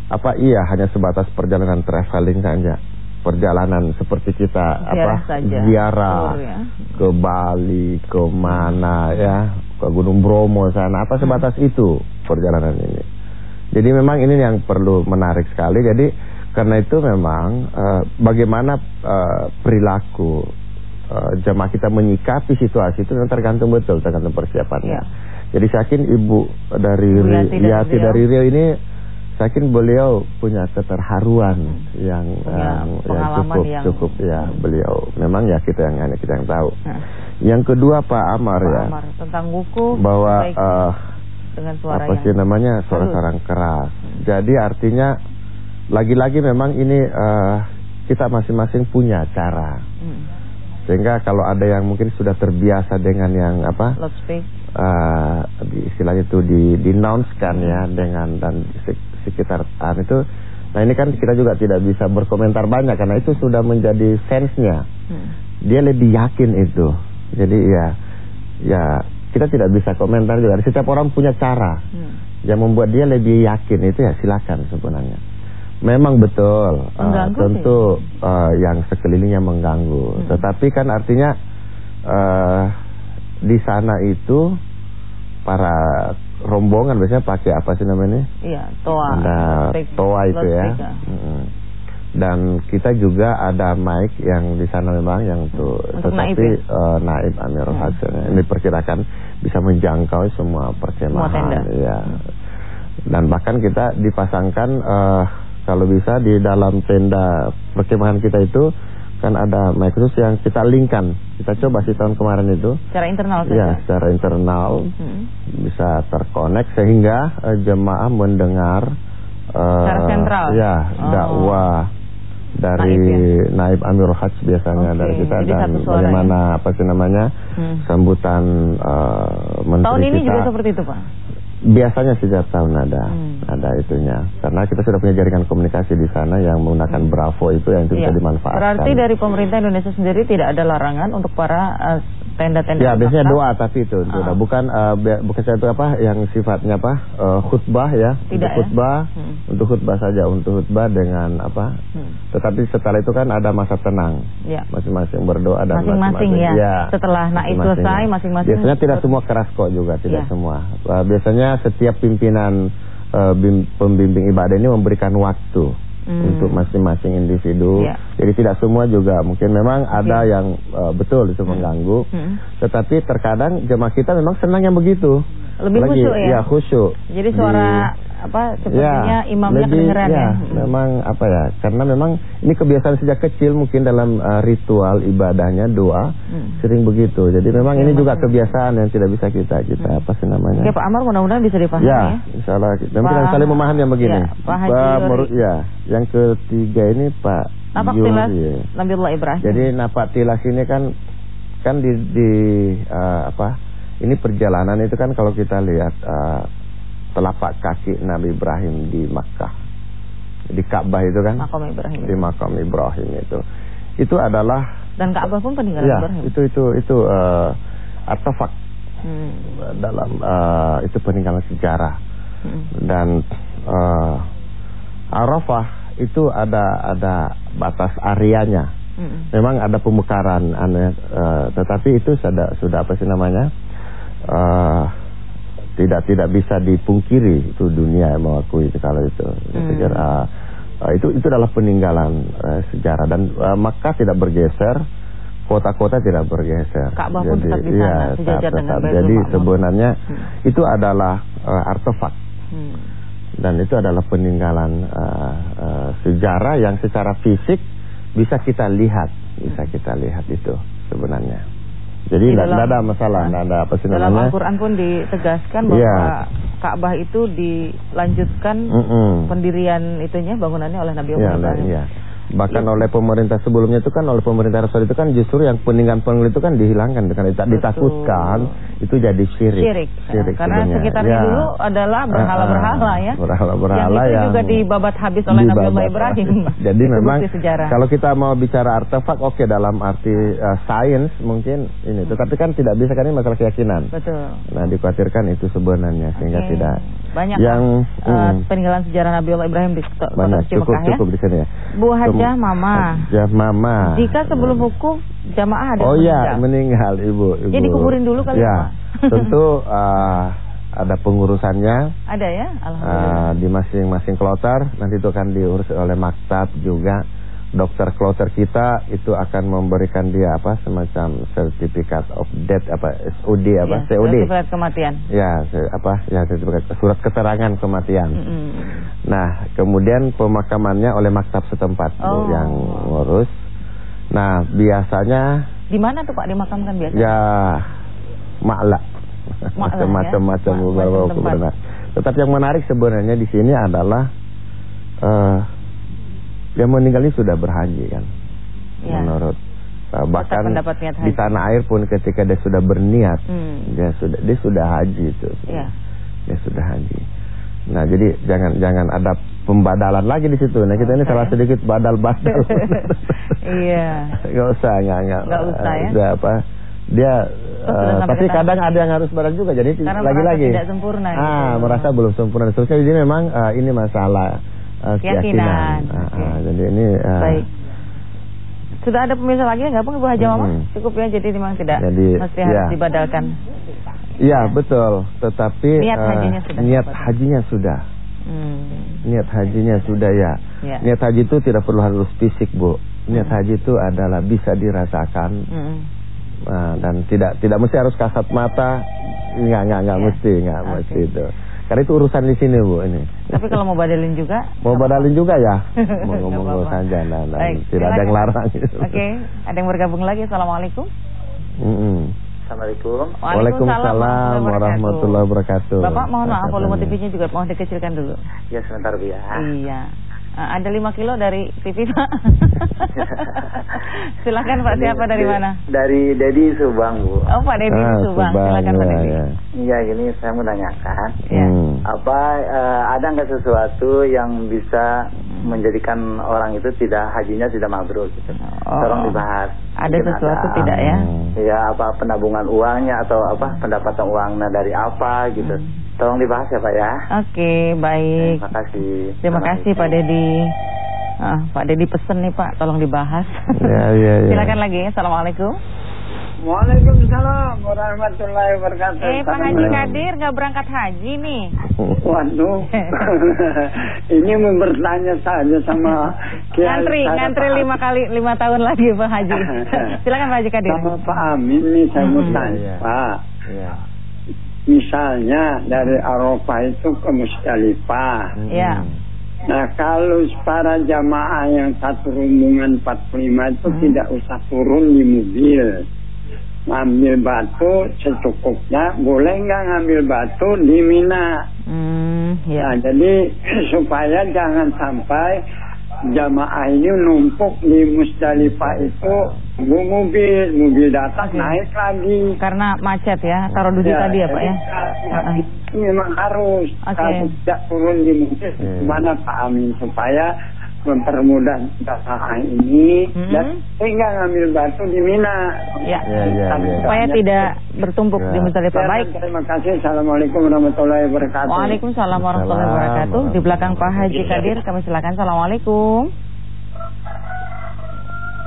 Speaker 2: apa iya hanya sebatas perjalanan traveling saja. Perjalanan seperti kita
Speaker 1: Ziarah
Speaker 2: apa
Speaker 1: saja.
Speaker 2: ziarah
Speaker 1: Tur ya.
Speaker 2: ke Bali, ke mana ya, ke Gunung Bromo sana. Apa sebatas itu perjalanan ini? Jadi memang ini yang perlu menarik sekali. Jadi karena itu memang eh, bagaimana eh, perilaku eh, jemaah kita menyikapi situasi itu tergantung betul tergantung persiapannya.
Speaker 1: Ya.
Speaker 2: Jadi saya yakin ibu dari
Speaker 1: Yati dari
Speaker 2: Rio ini saya yakin beliau punya keterharuan yang,
Speaker 1: Punya
Speaker 2: yang, yang
Speaker 1: pengalaman
Speaker 2: cukup
Speaker 1: yang-
Speaker 2: cukup ya beliau. Memang ya kita yang hanya kita yang tahu.
Speaker 1: Nah,
Speaker 2: Yang kedua Pak Amar
Speaker 1: Pak
Speaker 2: ya
Speaker 1: Amar tentang buku
Speaker 2: bahwa eh,
Speaker 1: dengan suara
Speaker 2: apa
Speaker 1: yang
Speaker 2: sih namanya suara-suara keras. Jadi artinya lagi-lagi memang ini eh, kita masing-masing punya cara.
Speaker 1: Hmm.
Speaker 2: Sehingga kalau ada yang mungkin sudah terbiasa dengan yang apa
Speaker 1: loudspeak.
Speaker 2: eh, di istilahnya itu di denounce-kan ya dengan dan sekitar ah, itu nah ini kan kita juga tidak bisa berkomentar banyak karena itu sudah menjadi sense-nya
Speaker 1: Hmm.
Speaker 2: dia lebih yakin itu jadi ya ya kita tidak bisa komentar juga setiap orang punya cara
Speaker 1: Hmm.
Speaker 2: yang membuat dia lebih yakin itu ya silakan sebenarnya memang betul
Speaker 1: Mengganggu
Speaker 2: tentu eh, yang sekelilingnya mengganggu
Speaker 1: Hmm.
Speaker 2: tetapi kan artinya eh, di sana itu para rombongan biasanya pakai apa sih namanya
Speaker 1: Iya, toa.
Speaker 2: ada toa itu ya. Mm. dan kita juga ada mic yang di sana memang yang Untuk tetapi
Speaker 1: naib ya?
Speaker 2: eh, naib Amir
Speaker 1: Hmm.
Speaker 2: Hasan ini perkirakan bisa menjangkau semua perkemahan ya dan bahkan kita dipasangkan eh, kalau bisa di dalam tenda perkemahan kita itu kan ada mic khusus yang kita linkkan kita coba sih tahun kemarin itu
Speaker 1: Secara internal saja.
Speaker 2: ya secara internal
Speaker 1: Hmm.
Speaker 2: bisa terkonek sehingga eh, jemaah mendengar eh,
Speaker 1: Secara sentral?
Speaker 2: ya
Speaker 1: Oh.
Speaker 2: dakwah dari Naib, Amir Hajj biasanya
Speaker 1: Oke,
Speaker 2: dari kita
Speaker 1: jadi
Speaker 2: dan bagaimana apa sih namanya
Speaker 1: Hmm.
Speaker 2: sambutan eh, menteri
Speaker 1: Tahun ini
Speaker 2: kita
Speaker 1: juga seperti itu, Pak.
Speaker 2: Biasanya setiap tahun ada
Speaker 1: Hmm.
Speaker 2: ada itunya karena kita sudah punya jaringan komunikasi di sana yang menggunakan Bravo itu yang itu bisa
Speaker 1: Iya.
Speaker 2: dimanfaatkan
Speaker 1: Berarti dari pemerintah Indonesia sendiri tidak ada larangan untuk para eh, tenda-tenda
Speaker 2: Ya biasanya doa tapi itu, itu
Speaker 1: Ah.
Speaker 2: bukan be- bukan satu apa yang sifatnya apa eh, khutbah ya
Speaker 1: Tidak
Speaker 2: untuk
Speaker 1: ya?
Speaker 2: khutbah
Speaker 1: Hmm.
Speaker 2: untuk khutbah saja untuk khutbah dengan apa
Speaker 1: Hmm.
Speaker 2: tetapi setelah itu kan ada masa tenang
Speaker 1: Ya.
Speaker 2: masing-masing berdoa dan
Speaker 1: Masing-masing
Speaker 2: masing-masing
Speaker 1: ya. Setelah naik
Speaker 2: masing-masing
Speaker 1: selesai,
Speaker 2: ya.
Speaker 1: masing-masing
Speaker 2: biasanya tidak semua keras kok juga tidak
Speaker 1: Ya.
Speaker 2: semua Eh, biasanya setiap pimpinan eh, bim- pembimbing ibadah ini memberikan waktu
Speaker 1: Hmm.
Speaker 2: untuk masing-masing individu
Speaker 1: Ya.
Speaker 2: jadi tidak semua juga mungkin memang ada yang eh, betul itu mengganggu
Speaker 1: Hmm.
Speaker 2: tetapi terkadang jemaah kita memang senang yang begitu.
Speaker 1: Lebih
Speaker 2: Lagi,
Speaker 1: khusyuk ya?
Speaker 2: Ya khusyuk.
Speaker 1: Jadi suara apa sepertinya
Speaker 2: ya,
Speaker 1: imamnya
Speaker 2: lebih,
Speaker 1: kedengeran
Speaker 2: ya.
Speaker 1: ya. Hmm.
Speaker 2: Memang apa ya? Karena memang ini kebiasaan sejak kecil mungkin dalam uh, ritual ibadahnya doa
Speaker 1: Hmm.
Speaker 2: sering begitu. Jadi memang
Speaker 1: Oke,
Speaker 2: ini juga
Speaker 1: masing-
Speaker 2: kebiasaan yang tidak bisa kita kita apa sih namanya?
Speaker 1: Oke Pak Amar mudah-mudahan bisa dipahami ya.
Speaker 2: Ya, insya Allah. Dan kita saling memahami yang begini.
Speaker 1: ya, Pak Haji
Speaker 2: Pak ya, yang ketiga ini Pak
Speaker 1: Napak
Speaker 2: Yuri.
Speaker 1: tilas Nabiullah Ibrahim.
Speaker 2: Jadi napak tilas ini kan kan di, di eh, apa? Ini perjalanan itu kan kalau kita lihat eh, telapak kaki Nabi Ibrahim di Makkah. Di Ka'bah itu kan?
Speaker 1: Makom Ibrahim.
Speaker 2: Di makam Ibrahim itu. Itu adalah
Speaker 1: Dan Ka'bah pun peninggalan
Speaker 2: ya,
Speaker 1: Ibrahim.
Speaker 2: itu itu itu eh, artefak
Speaker 1: Hmm.
Speaker 2: dalam eh, itu peninggalan sejarah
Speaker 1: Hmm.
Speaker 2: dan eh, Arafah itu ada ada batas areanya.
Speaker 1: Hmm.
Speaker 2: Memang ada pemekaran aneh, eh, tetapi itu sudah sudah apa sih namanya? eh, tidak tidak bisa dipungkiri itu dunia yang mengakui itu kalau itu. Saya
Speaker 1: Hmm.
Speaker 2: pikir eh, itu itu adalah peninggalan eh, sejarah dan eh, maka tidak bergeser kota-kota tidak bergeser.
Speaker 1: Ka'bah pun
Speaker 2: Jadi,
Speaker 1: tetap di sana,
Speaker 2: iya,
Speaker 1: sejajar
Speaker 2: tetap.
Speaker 1: dengan Baitul
Speaker 2: Jadi sebenarnya
Speaker 1: Hmm.
Speaker 2: itu adalah eh, artefak
Speaker 1: Hmm.
Speaker 2: dan itu adalah peninggalan eh, eh, sejarah yang secara fisik bisa kita lihat, bisa kita lihat itu sebenarnya. Jadi
Speaker 1: Di
Speaker 2: tidak
Speaker 1: dalam-
Speaker 2: ada masalah, tidak ada apa sih
Speaker 1: Dalam
Speaker 2: namanya.
Speaker 1: Al-Quran pun ditegaskan bahwa
Speaker 2: Iya.
Speaker 1: Ka'bah itu dilanjutkan
Speaker 2: Mm-mm.
Speaker 1: pendirian itunya bangunannya oleh Nabi
Speaker 2: Iya,
Speaker 1: Allah.
Speaker 2: nah, Bahkan oleh pemerintah sebelumnya itu kan oleh pemerintah Rasul itu kan justru yang peninggalan peninggalan itu kan dihilangkan
Speaker 1: Betul.
Speaker 2: ditakutkan itu jadi syirik.
Speaker 1: Syirik.
Speaker 2: Syirik
Speaker 1: Karena
Speaker 2: sebenarnya.
Speaker 1: sekitarnya
Speaker 2: Ya.
Speaker 1: dulu adalah berhala-berhala ya.
Speaker 2: Berhala-berhala
Speaker 1: yang itu
Speaker 2: yang
Speaker 1: juga dibabat habis oleh Nabi Allah
Speaker 2: dibabat.
Speaker 1: Ibrahim.
Speaker 2: Jadi memang
Speaker 1: sejarah.
Speaker 2: kalau kita mau bicara artefak oke dalam arti uh, sains mungkin ini tetapi kan tidak bisa kan ini masalah keyakinan.
Speaker 1: Betul.
Speaker 2: Nah, dikhawatirkan itu sebenarnya sehingga
Speaker 1: Oke.
Speaker 2: tidak
Speaker 1: banyak
Speaker 2: yang
Speaker 1: uh,
Speaker 2: mm,
Speaker 1: peninggalan sejarah Nabi Allah Ibrahim di kota
Speaker 2: banyak
Speaker 1: suci
Speaker 2: cukup
Speaker 1: Mekah ya.
Speaker 2: cukup di sini ya.
Speaker 1: Bu Hajah Mama.
Speaker 2: Hajah Mama.
Speaker 1: Jika sebelum wukuf jamaah ada
Speaker 2: Oh iya,
Speaker 1: meninggal.
Speaker 2: meninggal Ibu, Ibu.
Speaker 1: Ya, dikuburin dulu kali,
Speaker 2: ya.
Speaker 1: Pak.
Speaker 2: Tentu uh, ada pengurusannya
Speaker 1: Ada ya, alhamdulillah.
Speaker 2: uh, di masing-masing kloter nanti itu akan diurus oleh maktab juga. Dokter kloter kita itu akan memberikan dia apa semacam sertifikat of death apa SOD apa
Speaker 1: Ya,
Speaker 2: COD.
Speaker 1: sertifikat kematian.
Speaker 2: Ya, apa ya sertifikat surat keterangan kematian.
Speaker 1: Mm-mm.
Speaker 2: Nah, kemudian pemakamannya oleh maktab setempat
Speaker 1: Oh.
Speaker 2: yang ngurus. Nah, biasanya
Speaker 1: Di mana tuh Pak dimakamkan biasanya?
Speaker 2: ya makla
Speaker 1: Maklah, ya.
Speaker 2: macam-macam
Speaker 1: Ma-
Speaker 2: beberapa
Speaker 1: tempat.
Speaker 2: Tetapi yang menarik sebenarnya di sini adalah eh yang meninggal ini sudah berhaji kan.
Speaker 1: Ya.
Speaker 2: Menurut eh, bahkan di tanah air pun ketika dia sudah berniat
Speaker 1: Hmm.
Speaker 2: dia sudah dia sudah haji itu.
Speaker 1: Ya.
Speaker 2: Dia sudah haji. Nah, jadi jangan jangan ada pembadalan lagi di situ. Nah, kita ini
Speaker 1: Nggak
Speaker 2: salah sedikit badal-badal.
Speaker 1: Iya.
Speaker 2: Enggak usah, enggak.
Speaker 1: Nggak usah, ya?
Speaker 2: Udah apa? Dia
Speaker 1: Oh, sudah
Speaker 2: eh, tapi kadang ada yang harus badal juga. Jadi lagi-lagi
Speaker 1: tidak sempurna,
Speaker 2: Ah,
Speaker 1: gitu.
Speaker 2: merasa belum sempurna. Terusnya jadi memang eh, ini masalah eh,
Speaker 1: Keyakinan.
Speaker 2: keyakinan.
Speaker 1: Oke.
Speaker 2: ah, jadi ini eh,
Speaker 1: Baik. Sudah ada pemirsa lagi nggak Bang Ibu Hajah Mama?
Speaker 2: Hmm.
Speaker 1: Cukup ya jadi memang tidak
Speaker 2: Jadi,
Speaker 1: mesti harus
Speaker 2: ya.
Speaker 1: dibadalkan.
Speaker 2: Iya, betul. Tetapi
Speaker 1: Niat
Speaker 2: eh,
Speaker 1: hajinya sudah
Speaker 2: Niat
Speaker 1: dapat.
Speaker 2: hajinya sudah.
Speaker 1: Hmm.
Speaker 2: Niat hajinya sudah ya.
Speaker 1: Ya.
Speaker 2: Niat haji itu tidak perlu harus fisik, Bu. Niat haji itu adalah bisa dirasakan
Speaker 1: Hmm.
Speaker 2: Nah, dan tidak tidak mesti harus kasat mata, nggak nggak nggak
Speaker 1: Ya.
Speaker 2: mesti nggak
Speaker 1: Oke.
Speaker 2: mesti itu. Karena itu urusan di sini bu ini.
Speaker 1: Tapi kalau mau badalin juga
Speaker 2: Mau badalin juga ya, ngomong-ngomong
Speaker 1: apa-apa.
Speaker 2: saja, nah, nah,
Speaker 1: Baik,
Speaker 2: tidak ada yang larang.
Speaker 1: Oke, ada yang bergabung lagi. Assalamualaikum.
Speaker 2: Mm-mm.
Speaker 7: Assalamualaikum.
Speaker 2: Waalaikumsalam warahmatullahi wabarakatuh.
Speaker 1: Bapak mohon maaf volume. TV-nya juga mohon dikecilkan dulu.
Speaker 7: Ya sebentar Bu ya.
Speaker 1: Iya. Ah, ada 5 kilo dari TV Pak. Silakan Pak siapa dari
Speaker 7: Ini
Speaker 1: mana?
Speaker 7: Dari Dedi Subang Bu.
Speaker 1: Oh Pak Dedi
Speaker 2: Ah,
Speaker 1: Subang.
Speaker 2: Subang,
Speaker 1: Silakan Pak
Speaker 2: ya,
Speaker 1: Dedi.
Speaker 2: ya.
Speaker 7: Iya gini saya mau tanyakan.
Speaker 1: Ya.
Speaker 2: Hmm.
Speaker 7: Apa eh, ada nggak sesuatu yang bisa menjadikan orang itu tidak hajinya tidak mabrur gitu?
Speaker 1: Oh.
Speaker 7: Tolong dibahas.
Speaker 1: Ada
Speaker 7: Mungkin
Speaker 1: sesuatu tidak ya?
Speaker 2: Hmm.
Speaker 7: Ya apa penabungan uangnya atau apa pendapatan uangnya dari apa gitu.
Speaker 1: Hmm.
Speaker 7: Tolong dibahas ya Pak ya.
Speaker 1: Oke, baik.
Speaker 7: Terima kasih.
Speaker 1: Terima kasih Pak Dedi. Ah, Pak Dedi pesen nih Pak, tolong dibahas.
Speaker 2: Ya, ya, ya.
Speaker 1: Silakan lagi. Assalamualaikum.
Speaker 8: Waalaikumsalam warahmatullahi wabarakatuh.
Speaker 1: Eh Pak Haji Kadir nggak berangkat haji nih.
Speaker 8: Waduh, ini mau bertanya saja sama Kiai
Speaker 1: ngantri, ngantri lima kali lima tahun lagi Pak Haji. Silakan Pak Haji Kadir.
Speaker 8: Sama Pak Amin nih saya mau
Speaker 1: Hmm.
Speaker 8: tanya
Speaker 2: Iya.
Speaker 8: Pak.
Speaker 2: Ya.
Speaker 8: Misalnya dari Arafah itu ke Musdalifah.
Speaker 2: Hmm.
Speaker 1: Ya.
Speaker 8: Nah kalau para jamaah yang satu rombongan 45 itu
Speaker 1: Hmm.
Speaker 8: tidak usah turun di mobil. Ngambil batu secukupnya, boleh nggak ngambil batu di Mina?
Speaker 1: Hmm, ya.
Speaker 8: Nah, jadi supaya jangan sampai jamaah ini numpuk di Musdalifah itu bu mobil, mobil datang
Speaker 1: Oke.
Speaker 8: naik lagi.
Speaker 1: Karena macet ya, taruh duduk tadi ya Pak ya.
Speaker 8: Itu memang harus kalau tidak turun di mobil.
Speaker 2: Hmm.
Speaker 8: Gimana Pak Amin supaya mempermudah jamaah ini
Speaker 1: Hmm.
Speaker 8: dan sehingga ngambil batu di Mina.
Speaker 1: Ya.
Speaker 2: Ya, ya, ya.
Speaker 1: Supaya tidak bertumpuk
Speaker 2: Ya.
Speaker 1: di Musdalifah.
Speaker 8: Ya,
Speaker 1: Baik.
Speaker 8: Terima kasih. Assalamualaikum warahmatullahi wabarakatuh.
Speaker 1: Waalaikumsalam warahmatullahi wabarakatuh. Di belakang Pak Haji Kadir kami silakan. Assalamualaikum.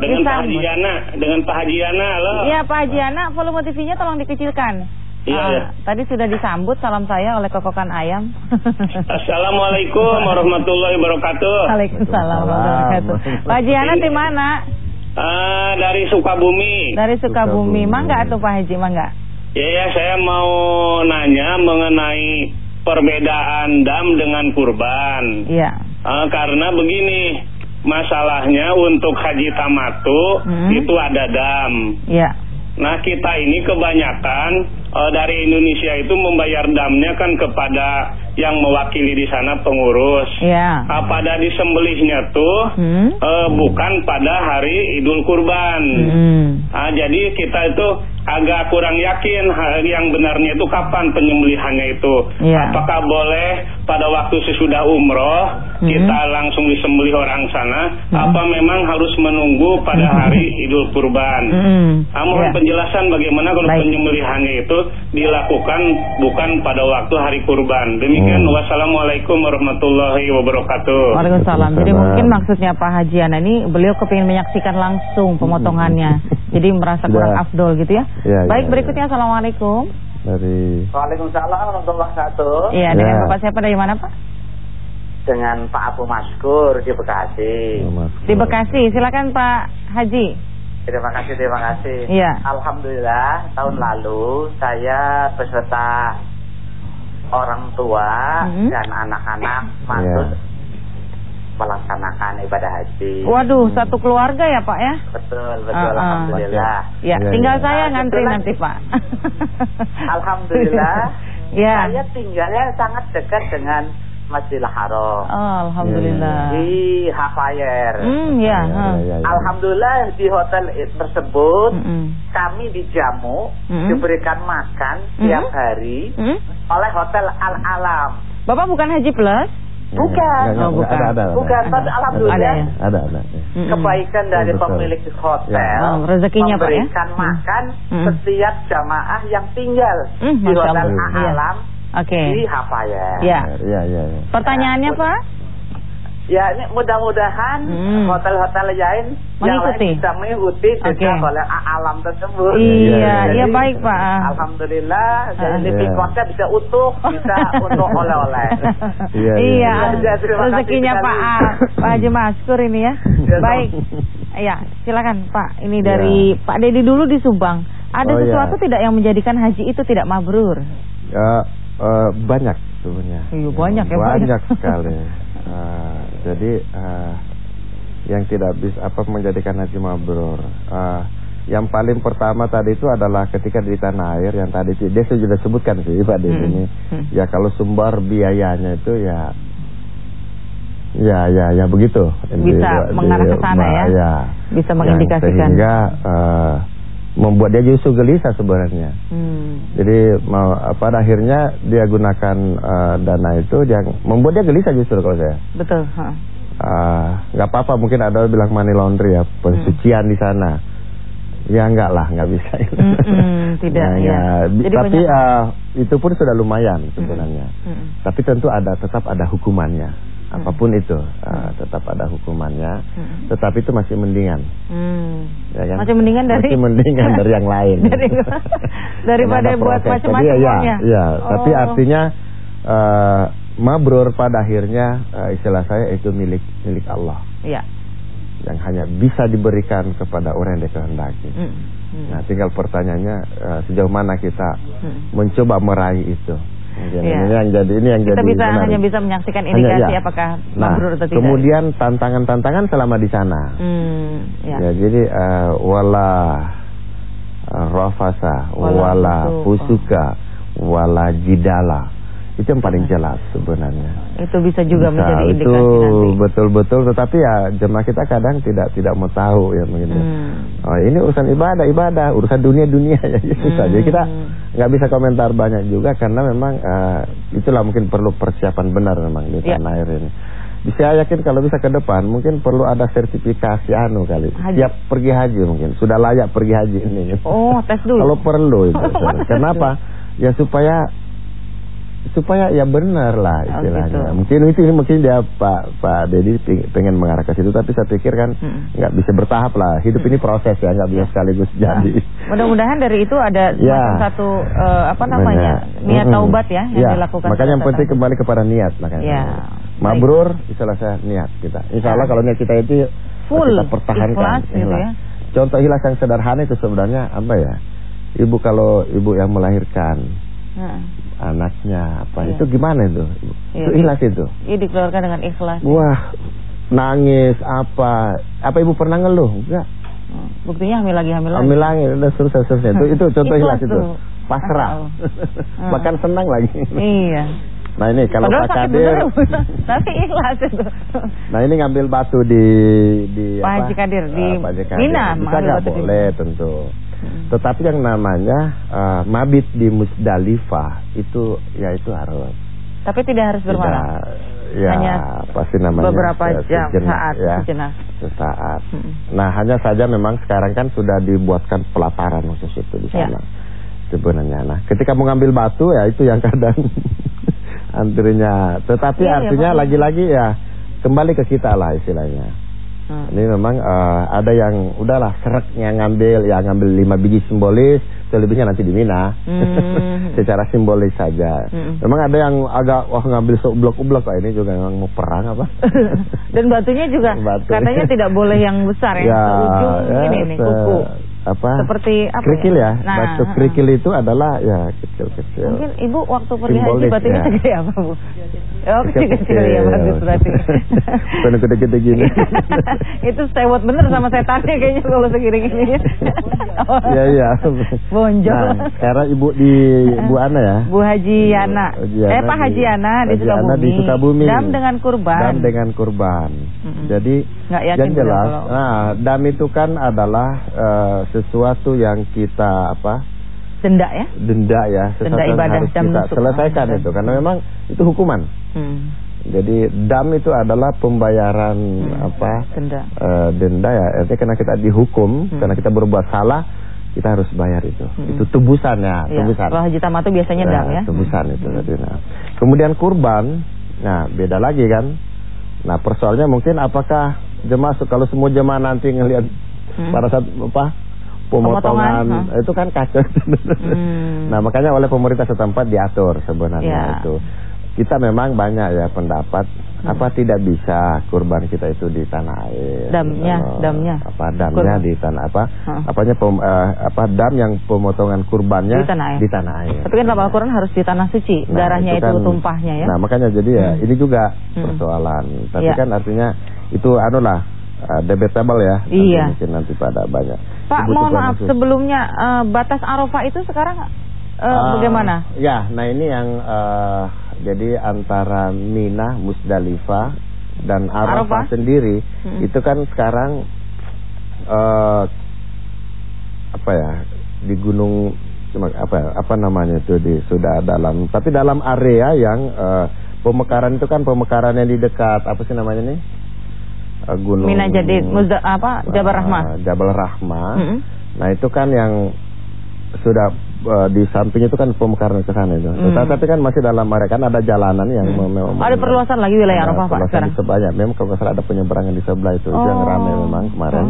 Speaker 9: Dengan Pak. Haji Yana, dengan Pak Haji Yana, halo.
Speaker 1: Iya Pak Haji Ana, volume TV-nya tolong dikecilkan.
Speaker 9: Iya,
Speaker 1: Ah,
Speaker 9: iya.
Speaker 1: Tadi sudah disambut salam saya oleh kokokan ayam.
Speaker 9: Assalamualaikum warahmatullahi wabarakatuh.
Speaker 1: Waalaikumsalam warahmatullahi wabarakatuh. Pak Haji Ana di mana?
Speaker 9: Ah, dari Sukabumi.
Speaker 1: Dari Sukabumi. Mangga tuh Pak Haji, mangga.
Speaker 9: Ya, ya, saya mau nanya mengenai perbedaan dam dengan kurban.
Speaker 1: Iya.
Speaker 9: Ah, karena begini, masalahnya untuk haji tamatu
Speaker 1: Hmm.
Speaker 9: itu ada dam.
Speaker 1: Iya.
Speaker 9: Nah kita ini kebanyakan eh, dari Indonesia itu membayar damnya kan kepada yang mewakili di sana pengurus.
Speaker 1: Iya.
Speaker 9: Nah, pada disembelihnya tuh
Speaker 1: Hmm.
Speaker 9: eh, bukan pada hari Idul Kurban.
Speaker 1: Hmm.
Speaker 9: Nah, jadi kita itu agak kurang yakin hari yang benarnya itu kapan penyembelihannya itu.
Speaker 1: Iya.
Speaker 9: Apakah boleh pada waktu sesudah umroh
Speaker 1: Hmm.
Speaker 9: kita langsung disembelih orang sana? Apa memang harus menunggu pada hari Idul Kurban?
Speaker 1: Hmm.
Speaker 9: Mohon
Speaker 1: Iya.
Speaker 9: penjelasan bagaimana kalau
Speaker 1: Baik.
Speaker 9: penyembelihannya itu dilakukan bukan pada waktu hari kurban. Demikian
Speaker 2: Hmm.
Speaker 9: wassalamualaikum warahmatullahi wabarakatuh.
Speaker 1: Waalaikumsalam. Jadi mungkin maksudnya Pak Haji Ana ini beliau kepingin menyaksikan langsung pemotongannya. Jadi merasa kurang
Speaker 2: Ya.
Speaker 1: afdol gitu ya.
Speaker 2: Ya,
Speaker 1: Baik,
Speaker 2: ya,
Speaker 1: berikutnya Assalamualaikum.
Speaker 2: Dari
Speaker 7: Waalaikumsalam warahmatullahi wabarakatuh.
Speaker 1: Iya, dengan
Speaker 2: Ya.
Speaker 1: Bapak siapa dari mana Pak?
Speaker 7: Dengan Pak Abu Maskur di Bekasi.
Speaker 2: Mas.
Speaker 1: Di Bekasi. Silakan Pak Haji.
Speaker 7: Terima kasih, terima kasih.
Speaker 1: Iya.
Speaker 7: Alhamdulillah tahun lalu saya beserta orang tua
Speaker 1: Mhm.
Speaker 7: dan anak-anak mantu
Speaker 2: Iya.
Speaker 7: Melaksanakan ibadah haji.
Speaker 1: Waduh, satu keluarga ya Pak ya?
Speaker 7: Betul, betul.
Speaker 1: Ah, ah.
Speaker 7: Alhamdulillah.
Speaker 1: Ya,
Speaker 2: Iya,
Speaker 1: tinggal
Speaker 2: iya.
Speaker 1: saya
Speaker 7: Nah,
Speaker 1: ngantri
Speaker 7: kebetulan-
Speaker 1: nanti Pak.
Speaker 7: Alhamdulillah.
Speaker 1: ya.
Speaker 7: Saya tinggalnya sangat dekat dengan Masjidil Haram.
Speaker 1: Oh, Alhamdulillah.
Speaker 7: Di Hafayer.
Speaker 1: Hmm, ya.
Speaker 2: Ya,
Speaker 1: ha.
Speaker 2: ya, ya, ya.
Speaker 7: Alhamdulillah di hotel tersebut
Speaker 1: Mm-mm.
Speaker 7: kami dijamu,
Speaker 1: Mm-mm.
Speaker 7: diberikan makan
Speaker 1: Mm-mm.
Speaker 7: tiap hari
Speaker 1: Hmm?
Speaker 7: oleh Hotel Al Alam.
Speaker 1: Bapak bukan Haji Plus?
Speaker 7: Bukan.
Speaker 2: Enggak, enggak,
Speaker 1: Oh, bukan.
Speaker 2: Ada, ada, ada.
Speaker 7: Bukan, tapi alhamdulillah
Speaker 1: Ada ya?
Speaker 2: Ada, ada. ya.
Speaker 7: Kebaikan dari
Speaker 2: Betul.
Speaker 7: pemilik hotel
Speaker 1: Ya. Oh, rezekinya, Pak, ya?
Speaker 7: memberikan
Speaker 1: Hmm.
Speaker 7: makan
Speaker 1: Hmm.
Speaker 7: setiap jamaah yang tinggal
Speaker 1: Hmm,
Speaker 7: di Hotel
Speaker 1: Allah.
Speaker 7: Al
Speaker 1: Iya.
Speaker 7: Alam
Speaker 1: Oke.
Speaker 7: di Hafayer.
Speaker 1: Ya.
Speaker 2: Ya, ya, ya.
Speaker 1: Pertanyaannya Pak?
Speaker 7: Ya, ini mudah-mudahan
Speaker 1: Hmm.
Speaker 7: hotel-hotel lain yang
Speaker 1: Mengikuti.
Speaker 7: lain bisa mengikuti
Speaker 1: Oke.
Speaker 7: dengan oleh alam tersebut.
Speaker 1: Iya,
Speaker 2: iya,
Speaker 1: iya
Speaker 7: Jadi,
Speaker 1: baik Pak.
Speaker 7: Alhamdulillah,
Speaker 1: Ah.
Speaker 7: jadi
Speaker 2: Iya.
Speaker 7: yeah. bisa utuh, bisa untuk oleh-oleh.
Speaker 2: Iya,
Speaker 1: Iya,
Speaker 7: iya. Terima kasih
Speaker 1: rezekinya. Pak A- Pak Haji Maskur ini ya.
Speaker 7: Iya,
Speaker 1: Baik. Ya, silakan Pak. Ini
Speaker 2: Iya.
Speaker 1: dari Pak Dedi dulu di Subang. Ada
Speaker 2: Oh, iya.
Speaker 1: sesuatu tidak yang menjadikan haji itu tidak mabrur?
Speaker 2: Ya, eh, banyak sebenarnya.
Speaker 1: Iya, banyak ya, ya.
Speaker 2: Banyak sekali. Eh, jadi eh, yang tidak bisa apa menjadikan haji mabrur. Eh, yang paling pertama tadi itu adalah ketika di tanah air yang tadi dia sudah sebutkan sih Pak di
Speaker 1: Hmm.
Speaker 2: sini.
Speaker 1: Hmm.
Speaker 2: Ya kalau sumber biayanya itu ya Ya, ya, ya begitu.
Speaker 1: Bisa
Speaker 2: Di-
Speaker 1: mengarah
Speaker 2: di-
Speaker 1: ke sana ya?
Speaker 2: ya.
Speaker 1: Bisa
Speaker 2: Yang
Speaker 1: mengindikasikan.
Speaker 2: Sehingga eh, membuat dia justru gelisah sebenarnya.
Speaker 1: Hmm.
Speaker 2: Jadi mau pada akhirnya dia gunakan eh, dana itu yang membuat dia gelisah justru kalau saya.
Speaker 1: Betul.
Speaker 2: Ah, nggak apa-apa mungkin ada bilang money laundry ya pensucian di sana. Ya enggak lah, nggak bisa.
Speaker 1: Mm-mm, tidak,
Speaker 2: Nah,
Speaker 1: ya.
Speaker 2: Bi-
Speaker 1: Jadi
Speaker 2: tapi
Speaker 1: banyak-
Speaker 2: ah, itu pun sudah lumayan sebenarnya.
Speaker 1: Mm-mm.
Speaker 2: Tapi tentu ada tetap ada hukumannya. Apa pun itu ah, tetap ada hukumannya.
Speaker 1: Mm-mm.
Speaker 2: Tetapi itu masih mendingan.
Speaker 1: Hmm.
Speaker 2: Ya kan?
Speaker 1: Masih mendingan dari
Speaker 2: Masih mendingan dari yang lain.
Speaker 1: Dari- daripada buat macam-macam
Speaker 2: ya, ya, tapi
Speaker 1: Oh.
Speaker 2: artinya eh, mabrur pada akhirnya eh, istilah saya itu milik milik Allah
Speaker 1: Iya.
Speaker 2: yang hanya bisa diberikan kepada orang yang dia kehendaki.
Speaker 1: Hmm. Hmm.
Speaker 2: Nah, tinggal pertanyaannya eh, sejauh mana kita
Speaker 1: Hmm.
Speaker 2: mencoba meraih itu. Mungkin
Speaker 1: Iya.
Speaker 2: Ini yang jadi ini yang
Speaker 1: Kita
Speaker 2: jadi
Speaker 1: bisa
Speaker 2: menarik.
Speaker 1: hanya bisa menyaksikan
Speaker 2: Hanya,
Speaker 1: indikasi
Speaker 2: ya.
Speaker 1: apakah
Speaker 2: Nah,
Speaker 1: mabrur atau tidak.
Speaker 2: kemudian tantangan-tantangan selama di sana.
Speaker 1: Hmm, ya.
Speaker 2: Ya, jadi eh, wala eh, rafasa,
Speaker 1: Wala
Speaker 2: wala,
Speaker 1: fusuka.
Speaker 2: fusuka, wala jidala. Itu yang paling jelas sebenarnya.
Speaker 1: Itu bisa juga
Speaker 2: Bisa,
Speaker 1: menjadi
Speaker 2: itu
Speaker 1: indikasi nanti.
Speaker 2: betul-betul tetapi ya jemaah kita kadang tidak tidak mau tahu ya begini.
Speaker 1: Hmm.
Speaker 2: Oh, ini urusan ibadah, ibadah, urusan dunia-dunia ya susah.
Speaker 1: Hmm.
Speaker 2: Jadi kita nggak bisa komentar banyak juga karena memang eh, itulah mungkin perlu persiapan benar memang di
Speaker 1: Ya.
Speaker 2: tanah air ini. Bisa yakin kalau bisa ke depan mungkin perlu ada sertifikasi anu kali.
Speaker 1: Haji.
Speaker 2: Siap pergi haji mungkin. Sudah layak pergi haji ini. gitu.
Speaker 1: Oh, tes dulu.
Speaker 2: Kalau perlu itu. Kenapa? Ya supaya supaya ya benar lah
Speaker 1: Oh,
Speaker 2: istilahnya.
Speaker 1: gitu.
Speaker 2: Mungkin itu mungkin dia Pak Pak Dedi ping- pengen mengarah ke situ tapi saya pikir kan
Speaker 1: Hmm.
Speaker 2: nggak bisa bertahap lah. Hidup ini proses ya, nggak bisa sekaligus jadi.
Speaker 1: Mudah-mudahan dari itu ada
Speaker 2: Ya.
Speaker 1: satu eh, apa namanya
Speaker 2: Benar.
Speaker 1: niat
Speaker 2: Mm-mm.
Speaker 1: taubat ya yang
Speaker 2: Ya,
Speaker 1: dilakukan.
Speaker 2: Makanya yang penting kembali kepada niat makanya.
Speaker 1: Ya,
Speaker 2: Mabrur istilah saya niat kita. Insya Allah kalau niat kita itu
Speaker 1: Full,
Speaker 2: kita pertahankan.
Speaker 1: ikhlas gitu ya.
Speaker 2: contoh hilas yang sederhana itu sebenarnya apa ya? Ibu kalau ibu yang melahirkan
Speaker 1: Heeh.
Speaker 2: Anaknya apa
Speaker 1: Iya.
Speaker 2: itu gimana itu?
Speaker 1: Iya,
Speaker 2: Itu ikhlas itu.
Speaker 1: Iya dikeluarkan dengan ikhlas.
Speaker 2: Wah, nangis apa? Apa ibu pernah ngeluh? Enggak.
Speaker 1: Hmm. Buktinya hamil lagi hamil lagi.
Speaker 2: Dan seterusnya, seterusnya. Itu itu contoh
Speaker 1: Ikhlas
Speaker 2: ikhlas itu. Pasrah.
Speaker 1: Hmm.
Speaker 2: Bahkan senang lagi.
Speaker 1: Iya.
Speaker 2: Nah ini kalau
Speaker 1: Padahal
Speaker 2: Pak Kadir,
Speaker 1: bener, tapi ikhlas itu.
Speaker 2: nah ini ngambil batu di di
Speaker 1: Pak
Speaker 2: apa?
Speaker 1: Haji Kadir, di
Speaker 2: Ah, Pak Haji Kadir.
Speaker 1: Mina,
Speaker 2: Bisa nggak boleh tentu. Tetapi yang namanya eh, mabit di Musdalifah itu ya itu harus
Speaker 1: Tapi tidak harus bermalam.
Speaker 2: ya
Speaker 1: Hanya
Speaker 2: pasti namanya
Speaker 1: beberapa
Speaker 2: se-
Speaker 1: jam,
Speaker 2: sejenak,
Speaker 1: saat,
Speaker 2: ya,
Speaker 1: sejenak.
Speaker 2: sesaat.
Speaker 1: Mm.
Speaker 2: Nah hanya saja memang sekarang kan sudah dibuatkan pelataran khusus itu di
Speaker 1: Ya.
Speaker 2: sana sebenarnya. Nah ketika mengambil batu ya itu yang kadang antrinya. Tetapi
Speaker 1: iya,
Speaker 2: artinya lagi-lagi ya kembali ke kita lah istilahnya.
Speaker 1: Hmm.
Speaker 2: Ini memang eh, ada yang udahlah sereknya ngambil ya ngambil lima biji simbolis, selebihnya nanti di Mina.
Speaker 1: Hmm.
Speaker 2: Secara simbolis saja.
Speaker 1: Hmm.
Speaker 2: Memang ada yang agak wah ngambil seublok-ublok Wah, ini juga memang mau perang apa?
Speaker 1: Dan batunya juga
Speaker 2: Batunya.
Speaker 1: katanya tidak boleh yang besar ya, seujung
Speaker 2: ya,
Speaker 1: ini nih kuku.
Speaker 2: Apa?
Speaker 1: Seperti apa
Speaker 2: kerikil ya?
Speaker 1: ya? Nah,
Speaker 2: Batu kerikil itu adalah ya kecil-kecil.
Speaker 1: Mungkin ibu waktu pergi haji batunya
Speaker 2: ya.
Speaker 1: segede apa bu? Oh kecil-kecil ya bagus berarti.
Speaker 2: Bukan gede-gede gini.
Speaker 1: itu sewot bener sama setannya kayaknya kalau segini gini.
Speaker 2: Iya iya.
Speaker 1: Bonjol.
Speaker 2: Nah, sekarang ibu di Bu Ana ya.
Speaker 1: Bu Haji Yana. Eh Pak
Speaker 2: di-
Speaker 1: Haji Yana di
Speaker 2: Yana
Speaker 1: Sukabumi.
Speaker 2: di Sukabumi.
Speaker 1: Dam dengan kurban.
Speaker 2: Dam dengan kurban. Jadi
Speaker 1: Nggak yakin
Speaker 2: yang jelas, nah dam itu kan adalah eh, sesuatu yang kita apa
Speaker 1: Denda ya?
Speaker 2: denda ya, sesuatu
Speaker 1: Denda
Speaker 2: yang
Speaker 1: ibadah,
Speaker 2: harus kita
Speaker 1: nusuk.
Speaker 2: selesaikan
Speaker 1: Ah,
Speaker 2: itu karena memang itu hukuman.
Speaker 1: Hmm.
Speaker 2: Jadi dam itu adalah pembayaran apa
Speaker 1: Denda.
Speaker 2: eh, denda ya, artinya karena kita dihukum,
Speaker 1: Hmm.
Speaker 2: karena kita berbuat salah, kita harus bayar itu. Itu tebusan ya,
Speaker 1: Iya.
Speaker 2: tebusan.
Speaker 1: Kalau Haji Tamat itu biasanya
Speaker 2: Nah,
Speaker 1: dam ya.
Speaker 2: Tebusan itu tadi. Nah. Kemudian kurban, nah beda lagi kan. Nah persoalnya mungkin apakah jemaah kalau semua jemaah nanti ngelihat
Speaker 1: Hmm.
Speaker 2: pada saat apa pemotongan,
Speaker 1: Pemotongan,
Speaker 2: itu kan kacau.
Speaker 1: Hmm.
Speaker 2: Nah makanya oleh pemerintah setempat diatur sebenarnya
Speaker 1: Ya.
Speaker 2: itu. Kita memang banyak ya pendapat
Speaker 1: Hmm.
Speaker 2: apa tidak bisa kurban kita itu di tanah air.
Speaker 1: Damnya,
Speaker 2: Kalau
Speaker 1: damnya.
Speaker 2: Apa damnya
Speaker 1: Kurban.
Speaker 2: di tanah apa?
Speaker 1: Hah.
Speaker 2: Apanya pem- eh, apa dam yang pemotongan kurbannya
Speaker 1: Di tanah air.
Speaker 2: Di tanah air.
Speaker 1: Tapi kan lama Al-Quran harus di tanah suci,
Speaker 2: Nah,
Speaker 1: darahnya itu,
Speaker 2: kan-
Speaker 1: tumpahnya ya.
Speaker 2: Nah, makanya jadi ya
Speaker 1: Hmm.
Speaker 2: ini juga
Speaker 1: Hmm.
Speaker 2: persoalan. Tapi
Speaker 1: Iya.
Speaker 2: kan artinya itu anu lah uh, debatable ya. Nanti
Speaker 1: Iya.
Speaker 2: Mungkin nanti pada banyak.
Speaker 1: Pak, mohon maaf
Speaker 2: khusus.
Speaker 1: sebelumnya eh, batas Arafah itu sekarang eh,
Speaker 2: Ah,
Speaker 1: bagaimana?
Speaker 2: Ya, nah ini yang eh, jadi antara Mina, Musdalifah dan Arafah,
Speaker 1: Arafah?
Speaker 2: sendiri
Speaker 1: Hmm.
Speaker 2: itu kan sekarang eh apa ya di gunung cuma apa apa namanya itu di sudah dalam tapi dalam area yang eh, pemekaran itu kan pemekaran yang di dekat apa sih namanya nih gunung
Speaker 1: Mina Jadid, Muzda, apa Jabal Rahmah.
Speaker 2: eh, Jabal Rahmah
Speaker 1: Mm-mm.
Speaker 2: Nah itu kan yang sudah eh, di samping itu kan pemekaran ke sana itu.
Speaker 1: Hmm.
Speaker 2: Tetapi kan masih dalam area kan ada jalanan yang
Speaker 1: Hmm.
Speaker 2: memang
Speaker 1: Ada perluasan lagi wilayah Arafah, Pak, sekarang?
Speaker 2: sebelah. Memang kalau nggak salah ada penyeberangan di sebelah itu, itu yang
Speaker 1: Oh.
Speaker 2: ramai memang kemarin.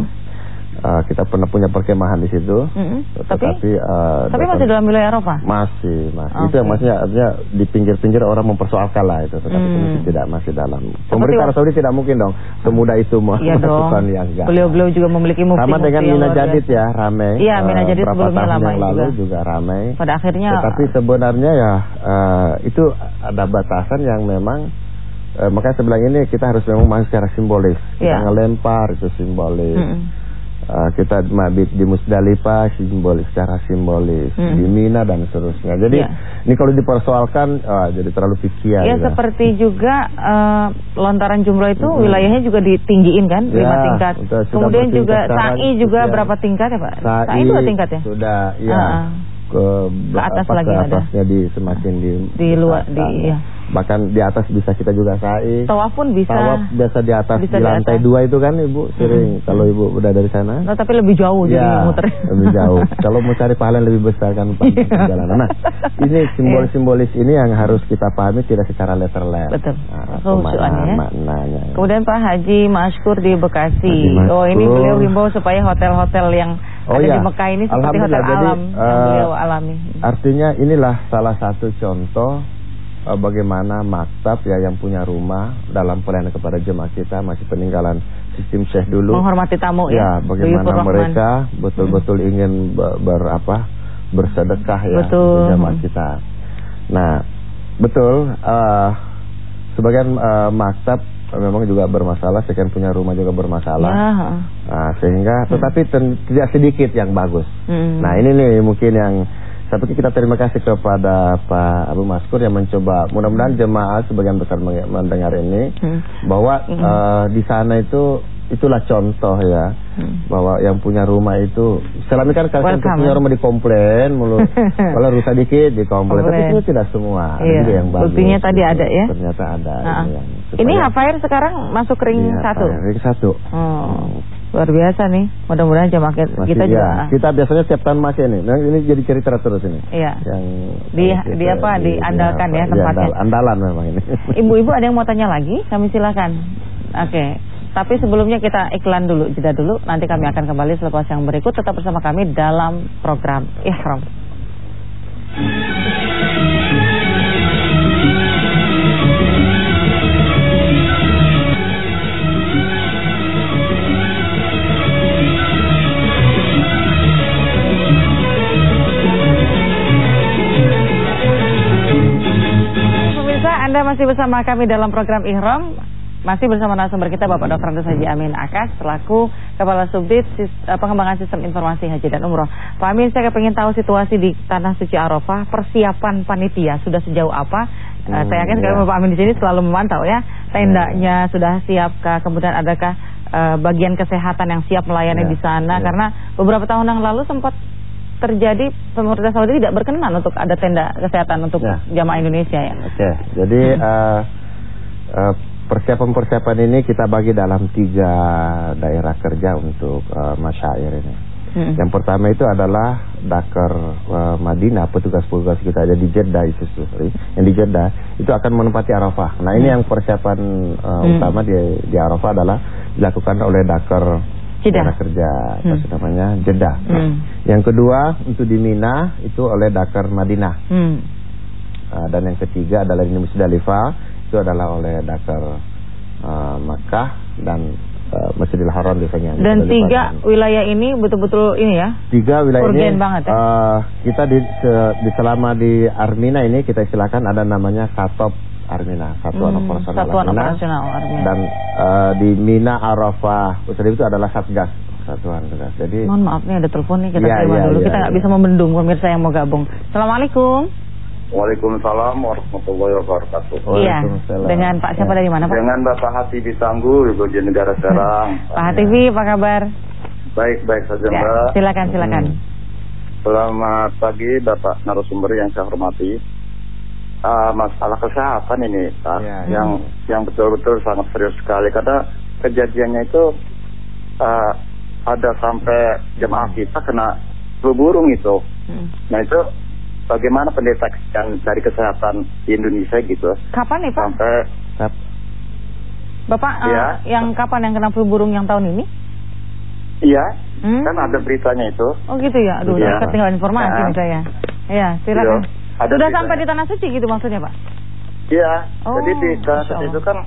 Speaker 2: Eh, kita pernah punya perkemahan di situ.
Speaker 1: Mm-mm. Tapi
Speaker 2: Tetapi eh,
Speaker 1: tapi masih dalam wilayah Arafah.
Speaker 2: masih, masih. Itu
Speaker 1: Oke.
Speaker 2: yang maksudnya artinya di pinggir-pinggir orang mempersoalkan lah itu, tetapi itu
Speaker 1: Hmm.
Speaker 2: masih tidak masih dalam. Pemerintah Arab Saudi tidak mungkin dong semudah itu mau
Speaker 1: Iya
Speaker 2: melakukan yang enggak.
Speaker 1: Beliau-beliau juga memiliki mufti
Speaker 2: Sama dengan Mina Jadid ya, ramai.
Speaker 1: Iya, Mina
Speaker 2: Eh,
Speaker 1: Jadid sebelumnya
Speaker 2: tahun
Speaker 1: lama
Speaker 2: yang lalu
Speaker 1: juga.
Speaker 2: juga ramai.
Speaker 1: Pada akhirnya
Speaker 2: Tetapi sebenarnya ya eh, itu ada batasan yang memang eh, makanya sebelah ini kita harus memang masuk secara simbolis. Kita
Speaker 1: Iya.
Speaker 2: ngelempar itu simbolis.
Speaker 1: Mm-mm.
Speaker 2: Eh, kita mabit di Musdalifah simbolis secara simbolis
Speaker 1: Mm.
Speaker 2: di Mina dan seterusnya. Jadi
Speaker 1: Iya.
Speaker 2: ini kalau dipersoalkan ah, jadi terlalu fikih
Speaker 1: Ya
Speaker 2: gitu.
Speaker 1: seperti juga eh, lontaran jumroh itu wilayahnya juga ditinggiin kan lima
Speaker 2: Ya,
Speaker 1: tingkat.
Speaker 2: sudah- sudah
Speaker 1: Kemudian juga sa'i juga
Speaker 2: ya.
Speaker 1: berapa tingkat ya Pak?
Speaker 2: Sa'i
Speaker 1: dua tingkat ya?
Speaker 2: Sudah ya.
Speaker 1: Ah, ah.
Speaker 2: Ke,
Speaker 1: Ke atas
Speaker 2: apa,
Speaker 1: lagi
Speaker 2: ke
Speaker 1: ada.
Speaker 2: atasnya di semakin di
Speaker 1: Di luar- di- iya.
Speaker 2: Bahkan di atas bisa kita juga sa'i.
Speaker 1: Tawaf pun bisa.
Speaker 2: Tawaf biasa di atas
Speaker 1: Bisa
Speaker 2: di
Speaker 1: di
Speaker 2: lantai
Speaker 1: atas.
Speaker 2: dua itu kan ibu sering kalau ibu udah dari sana.
Speaker 1: Nah, tapi lebih jauh jadi
Speaker 2: Ya,
Speaker 1: muter.
Speaker 2: lebih jauh. Kalau mau cari pahala yang lebih besar kan
Speaker 1: Iya.
Speaker 2: perjalanan. Nah, ini simbol-simbolis ini yang harus kita pahami tidak secara letterless.
Speaker 1: Betul.
Speaker 2: Nah,
Speaker 1: Kehusuannya ya.
Speaker 2: maknanya.
Speaker 1: Kemudian Pak Haji Mashkur di Bekasi.
Speaker 2: Haji Mashkur.
Speaker 1: Oh ini beliau himbau supaya hotel-hotel yang
Speaker 2: Oh,
Speaker 1: ada
Speaker 2: iya.
Speaker 1: di Mekah ini seperti hotel
Speaker 2: jadi,
Speaker 1: alam yang
Speaker 2: eh,
Speaker 1: beliau alami.
Speaker 2: Artinya inilah salah satu contoh eh, bagaimana maktab ya yang punya rumah dalam pelayanan kepada jemaah kita masih peninggalan sistem syekh dulu.
Speaker 1: Menghormati tamu ya.
Speaker 2: Ya, bagaimana mereka betul-betul ingin ber, ber- apa? bersedekah ya
Speaker 1: Betul.
Speaker 2: di jamaah kita. Nah, betul eh sebagian eh, maktab memang juga bermasalah, sekian punya rumah juga bermasalah. Nah, sehingga tetapi ten- tidak sedikit yang bagus.
Speaker 1: Hmm.
Speaker 2: Nah, ini nih mungkin yang saya pikir kita terima kasih kepada Pak Abu Maskur yang mencoba mudah-mudahan jemaah sebagian besar mendengar ini
Speaker 1: Hmm.
Speaker 2: bahwa
Speaker 1: Hmm.
Speaker 2: eh, di sana itu itulah contoh ya
Speaker 1: Hmm.
Speaker 2: bahwa yang punya rumah itu selama kan kalau yang punya
Speaker 1: ya.
Speaker 2: rumah dikomplain mulu kalau rusak dikit dikomplain tapi itu tidak semua ada
Speaker 1: Iya.
Speaker 2: juga yang bagus
Speaker 1: Buktinya tadi ada ya.
Speaker 2: ternyata ada ini yang
Speaker 1: Ini Hafair sekarang masuk ring
Speaker 2: Iya,
Speaker 1: satu.
Speaker 2: Ring satu
Speaker 1: Oh, luar biasa nih. Mudah-mudahan jemaah kita,
Speaker 2: Masih,
Speaker 1: kita juga.
Speaker 2: ya. Kita biasanya setiap tahun masih ini. Nah, ini jadi cerita terus ini.
Speaker 1: Iya.
Speaker 2: Yang
Speaker 1: Di- di apa, diandalkan ya
Speaker 2: apa,
Speaker 1: tempatnya.
Speaker 2: diandal- andalan memang ini.
Speaker 1: Ibu-ibu ada yang mau tanya lagi? Kami silakan. Oke. Tapi sebelumnya kita iklan dulu, jeda dulu. Nanti kami akan kembali selepas yang berikut. Tetap bersama kami dalam program Ihram. Masih bersama kami dalam program Ihram. Masih bersama narasumber kita Bapak Dr. Andes Haji Amin Akas selaku Kepala Subdit eh, Pengembangan Sistem Informasi Haji dan Umroh. Pak Amin, saya ingin tahu situasi di Tanah Suci Arafah, persiapan panitia sudah sejauh apa? Eh,
Speaker 2: Hmm,
Speaker 1: saya yakin sekali
Speaker 2: iya.
Speaker 1: Bapak Amin di sini selalu memantau ya. Tendanya sudah siapkah? Kemudian adakah eh, bagian kesehatan yang siap melayani
Speaker 2: Ya,
Speaker 1: di sana?
Speaker 2: ya.
Speaker 1: Karena beberapa tahun yang lalu sempat terjadi pemerintah Saudi tidak berkenan untuk ada tenda kesehatan untuk
Speaker 2: Ya.
Speaker 1: jamaah Indonesia ya.
Speaker 2: Oke, jadi eh, eh, persiapan-persiapan ini kita bagi dalam tiga daerah kerja untuk eh, masyair ini.
Speaker 1: Hmm.
Speaker 2: Yang pertama itu adalah Dakar eh, Madinah, petugas-petugas kita ada di Jeddah itu sorry, yang di Jeddah itu akan menempati Arafah. Nah ini yang persiapan eh,
Speaker 1: Hmm.
Speaker 2: utama di, di Arafah adalah dilakukan oleh Dakar Daerah kerja, apa
Speaker 1: Hmm.
Speaker 2: sih namanya Jeddah.
Speaker 1: Hmm.
Speaker 2: Yang kedua untuk di Mina itu oleh Dakar Madinah.
Speaker 1: Hmm.
Speaker 2: Uh, dan yang ketiga adalah di Musdalifah itu adalah oleh Dakar uh, Makkah dan uh, Masjidil Haram biasanya.
Speaker 1: Dan
Speaker 2: Musdalifah.
Speaker 1: tiga wilayah ini betul-betul ini ya.
Speaker 2: tiga wilayah
Speaker 1: urgen
Speaker 2: ini
Speaker 1: banget ya.
Speaker 2: uh, kita di, se- di selama di Armina ini kita istilahkan ada namanya Satop Armina, Satuan
Speaker 1: Hmm,
Speaker 2: Operasional
Speaker 1: Satuan
Speaker 2: Armina.
Speaker 1: Operasional Armina.
Speaker 2: Dan uh, di Mina Arafah Musdalifah itu adalah Satgas Satuan Tugas. Jadi
Speaker 1: Mohon maaf nih ada telepon nih kita
Speaker 2: Iya,
Speaker 1: terima
Speaker 2: iya,
Speaker 1: dulu.
Speaker 2: iya,
Speaker 1: kita nggak
Speaker 2: iya.
Speaker 1: bisa membendung pemirsa yang mau gabung. Assalamualaikum.
Speaker 10: Waalaikumsalam warahmatullahi wabarakatuh.
Speaker 1: Iya. Dengan Pak siapa dari mana Pak?
Speaker 10: Dengan Bapak Hati Bisanggu, Ibu Negara Serang.
Speaker 1: Pak Hatifi apa kabar?
Speaker 10: Baik, baik saja
Speaker 1: Ya,
Speaker 10: Mbak.
Speaker 1: silakan silakan.
Speaker 10: Hmm. Selamat pagi Bapak narasumber yang saya hormati. Ah, masalah kesehatan ini Pak,
Speaker 2: Ya, ya.
Speaker 10: yang yang betul-betul sangat serius sekali karena kejadiannya itu ah, ada sampai jemaah kita kena flu burung itu.
Speaker 1: Hmm.
Speaker 10: Nah itu bagaimana pendeteksian dari kesehatan di Indonesia gitu
Speaker 1: Kapan nih Pak?
Speaker 10: sampai
Speaker 1: Bapak eh,
Speaker 10: Iya.
Speaker 1: yang kapan yang kena flu burung yang tahun ini?
Speaker 10: iya
Speaker 1: Hmm?
Speaker 10: kan ada beritanya itu.
Speaker 1: Oh gitu ya. Aduh,
Speaker 10: Iya.
Speaker 1: saya ketinggalan informasi
Speaker 10: Nah.
Speaker 1: nih saya. Iya, silakan.
Speaker 10: Iya, ada
Speaker 1: Sudah sampai di tanah suci gitu maksudnya Pak?
Speaker 10: Iya.
Speaker 1: Oh,
Speaker 10: Jadi di saat
Speaker 1: Allah.
Speaker 10: itu kan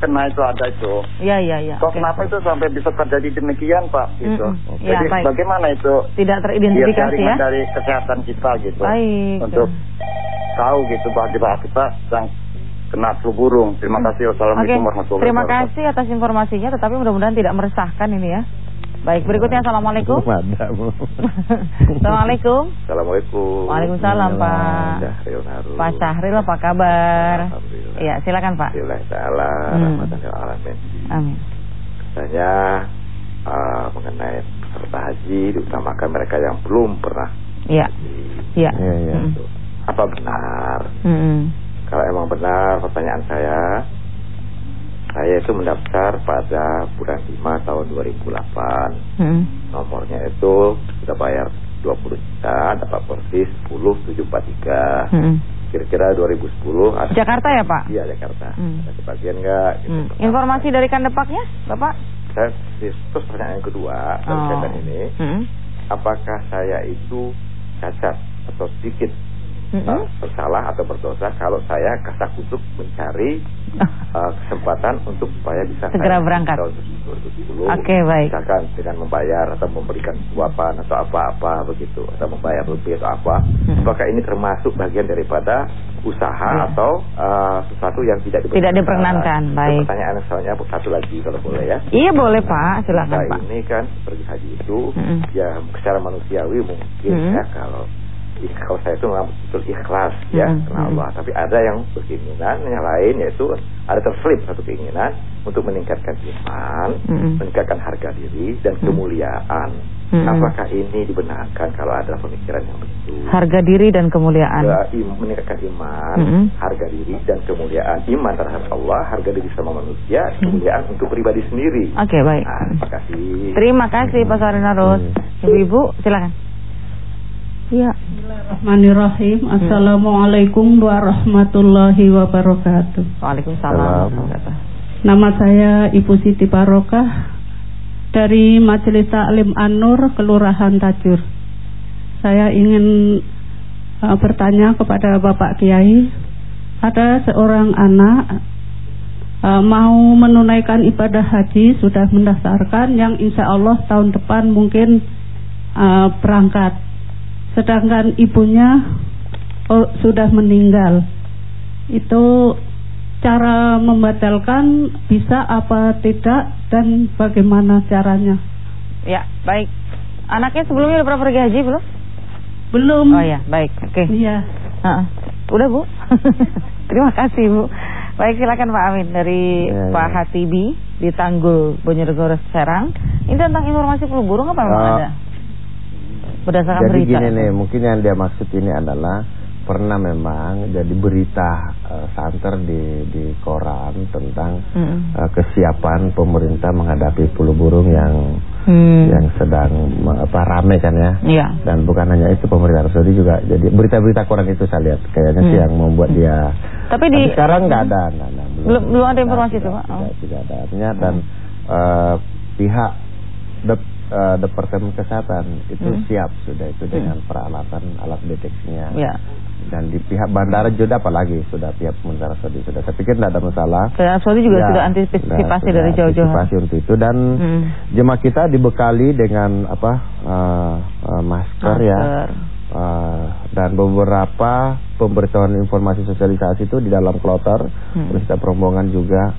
Speaker 10: kena itu ada itu.
Speaker 1: Iya iya iya.
Speaker 10: Kok
Speaker 1: Oke.
Speaker 10: kenapa itu sampai bisa terjadi demikian Pak? Gitu.
Speaker 1: Mm-mm. Ya,
Speaker 10: Jadi
Speaker 1: baik.
Speaker 10: bagaimana itu?
Speaker 1: Tidak teridentifikasi ya?
Speaker 10: dari kesehatan kita gitu.
Speaker 1: Baik.
Speaker 10: Untuk tahu gitu bahwa kita yang kena flu burung. Terima kasih.
Speaker 1: Oke,
Speaker 10: Wassalamualaikum warahmatullahi
Speaker 1: terima
Speaker 10: wabarakatuh.
Speaker 1: kasih atas informasinya, tetapi mudah-mudahan tidak meresahkan ini ya. Baik, berikutnya Assalamualaikum. Assalamualaikum.
Speaker 10: Assalamualaikum.
Speaker 1: Waalaikumsalam Pak.
Speaker 10: Syahril Harun.
Speaker 1: Pak Syahril apa kabar?
Speaker 10: Alhamdulillah.
Speaker 1: Iya, silakan Pak.
Speaker 10: Alhamdulillah ta'ala
Speaker 1: Hmm.
Speaker 10: rahmatan alamin.
Speaker 1: Amin.
Speaker 10: Saya uh, mengenai peserta haji diutamakan mereka yang belum pernah
Speaker 1: Iya. Iya.
Speaker 2: Iya, iya.
Speaker 1: Mm.
Speaker 10: apa benar
Speaker 1: Mm-mm.
Speaker 10: kalau emang benar pertanyaan saya saya itu mendaftar pada bulan 5 tahun 2008
Speaker 1: Mm-mm.
Speaker 10: nomornya itu sudah bayar 20 juta dapat persis 10743
Speaker 1: Mm-mm.
Speaker 10: kira-kira 2010 ada
Speaker 1: Jakarta ya Pak?
Speaker 10: iya Jakarta
Speaker 1: Hmm.
Speaker 10: ada kebagian enggak gitu.
Speaker 1: Mm. Informasi dari kandepaknya, Bapak?
Speaker 10: saya terus pertanyaan yang kedua
Speaker 1: Oh.
Speaker 10: berkaitan ini
Speaker 1: Mm.
Speaker 10: apakah saya itu cacat atau sedikit.
Speaker 11: Uh, bersalah atau berdosa kalau saya kasak kusuk mencari uh, kesempatan untuk supaya bisa
Speaker 1: Segera
Speaker 11: saya
Speaker 1: berangkat.
Speaker 11: tahun 2010
Speaker 1: Oke, baik.
Speaker 11: misalkan dengan membayar atau memberikan suapan atau apa-apa begitu atau membayar lebih atau apa
Speaker 1: Mm.
Speaker 11: apakah ini termasuk bagian daripada usaha
Speaker 1: Iya.
Speaker 11: atau uh, sesuatu yang tidak
Speaker 1: Tidak diperkenankan, baik.
Speaker 11: pertanyaan soalnya satu lagi kalau boleh ya
Speaker 1: Iya boleh Pak, silakan
Speaker 11: kita
Speaker 1: Pak.
Speaker 11: ini kan pergi haji itu
Speaker 1: Mm-mm.
Speaker 11: ya secara manusiawi mungkin
Speaker 1: Mm-mm.
Speaker 11: ya kalau kalau saya itu memang betul ikhlas ya
Speaker 1: Mm-mm.
Speaker 11: karena Allah tapi ada yang berkeinginan yang lain yaitu ada terselip satu keinginan untuk meningkatkan iman
Speaker 1: Mm-mm.
Speaker 11: meningkatkan harga diri dan kemuliaan
Speaker 1: Mm-mm.
Speaker 11: apakah ini dibenarkan kalau ada pemikiran yang begitu
Speaker 1: Harga diri dan kemuliaan.
Speaker 11: Ya, im- meningkatkan iman,
Speaker 1: Mm-mm.
Speaker 11: harga diri dan kemuliaan iman terhadap Allah, harga diri sama manusia, kemuliaan untuk pribadi sendiri.
Speaker 1: Oke baik.
Speaker 11: Nah, terima kasih.
Speaker 1: Terima kasih Pak Sarinarus. Ibu-ibu silakan. Iya.
Speaker 12: Bismillahirrahmanirrahim. Assalamualaikum warahmatullahi wabarakatuh.
Speaker 1: Waalaikumsalam. warahmatullahi wabarakatuh.
Speaker 12: Nama saya Ibu Siti Barokah dari Majelis Taklim An-Nur Kelurahan Tajur. Saya ingin uh, bertanya kepada Bapak Kiai, ada seorang anak uh, mau menunaikan ibadah haji sudah mendaftarkan yang insya Allah tahun depan mungkin uh, berangkat. Sedangkan ibunya oh, sudah meninggal. Itu cara membatalkan bisa apa tidak dan bagaimana caranya?
Speaker 1: Ya, baik. Anaknya sebelumnya udah pernah pergi haji belum?
Speaker 12: Belum.
Speaker 1: Oh ya, baik. Oke.
Speaker 12: Iya.
Speaker 1: Heeh. Udah, Bu. Terima kasih, Bu. Baik, silakan Pak Amin dari
Speaker 2: Ya,
Speaker 1: Pak
Speaker 2: ya.
Speaker 1: Hatibi di Tanggul Bojonegoro Serang. Ini tentang informasi flu burung apa memang
Speaker 2: Ah,
Speaker 1: ada? Berdasarkan
Speaker 2: Jadi
Speaker 1: berita.
Speaker 2: gini nih, mungkin yang dia maksud ini adalah pernah memang jadi berita eh, santer di di koran tentang
Speaker 1: Mm.
Speaker 2: eh, kesiapan pemerintah menghadapi flu burung yang
Speaker 1: Hmm.
Speaker 2: yang sedang apa rame kan ya.
Speaker 1: Iya.
Speaker 2: Dan bukan hanya itu pemerintah Arab Saudi juga jadi berita-berita koran itu saya lihat kayaknya sih
Speaker 1: Hmm.
Speaker 2: yang membuat dia
Speaker 1: Tapi di
Speaker 2: sekarang nggak ada, nggak ada,
Speaker 1: belum belum ada informasi
Speaker 2: tidak,
Speaker 1: itu, Pak. Oh.
Speaker 2: tidak, tidak ada artinya dan eh, pihak eh, departemen kesehatan itu
Speaker 1: Hmm.
Speaker 2: siap sudah itu dengan peralatan alat deteksinya
Speaker 1: Ya.
Speaker 2: dan di pihak bandara juga apalagi sudah pihak Arab Saudi sudah saya pikir tidak ada masalah
Speaker 1: Karena Saudi juga
Speaker 2: Ya,
Speaker 1: sudah antisipasi
Speaker 2: sudah-
Speaker 1: dari jauh-jauh.
Speaker 2: antisipasi untuk itu dan
Speaker 1: Hmm.
Speaker 2: jemaah kita dibekali dengan apa eh, eh, masker, ya
Speaker 1: Masker.
Speaker 2: Eh, dan beberapa pemberitahuan informasi sosialisasi itu di dalam kloter
Speaker 1: Hmm.
Speaker 2: terus kita perombongan juga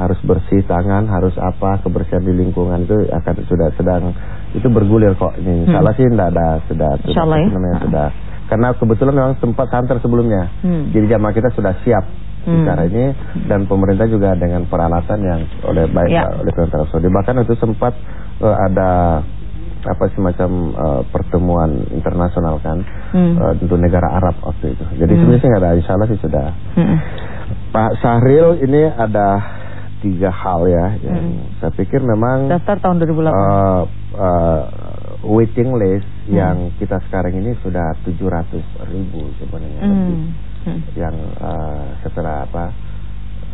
Speaker 2: harus bersih tangan harus apa kebersihan di lingkungan itu akan sudah sedang itu bergulir kok ini
Speaker 1: Hmm.
Speaker 2: salah sih tidak ada sudah sudah
Speaker 1: ya.
Speaker 2: namanya,
Speaker 1: Ah.
Speaker 2: sudah karena kebetulan memang sempat santer sebelumnya
Speaker 1: Hmm.
Speaker 2: jadi jamaah kita sudah siap
Speaker 1: Hmm.
Speaker 2: bicara ini dan pemerintah juga dengan peralatan yang oleh baik
Speaker 1: Ya.
Speaker 2: oleh pemerintah Saudi bahkan itu sempat eh, ada apa semacam eh, pertemuan internasional kan
Speaker 1: Hmm.
Speaker 2: eh, untuk negara Arab waktu itu jadi
Speaker 1: Hmm.
Speaker 2: sebenarnya nggak ada insya Allah sih sudah
Speaker 1: Hmm.
Speaker 2: Pak Sahril ini ada tiga hal ya yang
Speaker 1: Hmm.
Speaker 2: saya pikir memang
Speaker 1: Daftar tahun 2008.
Speaker 2: eh, eh, waiting list
Speaker 1: Hmm.
Speaker 2: yang kita sekarang ini sudah 700 ribu sebenarnya lebih
Speaker 1: Hmm. Hmm.
Speaker 2: yang eh, setelah apa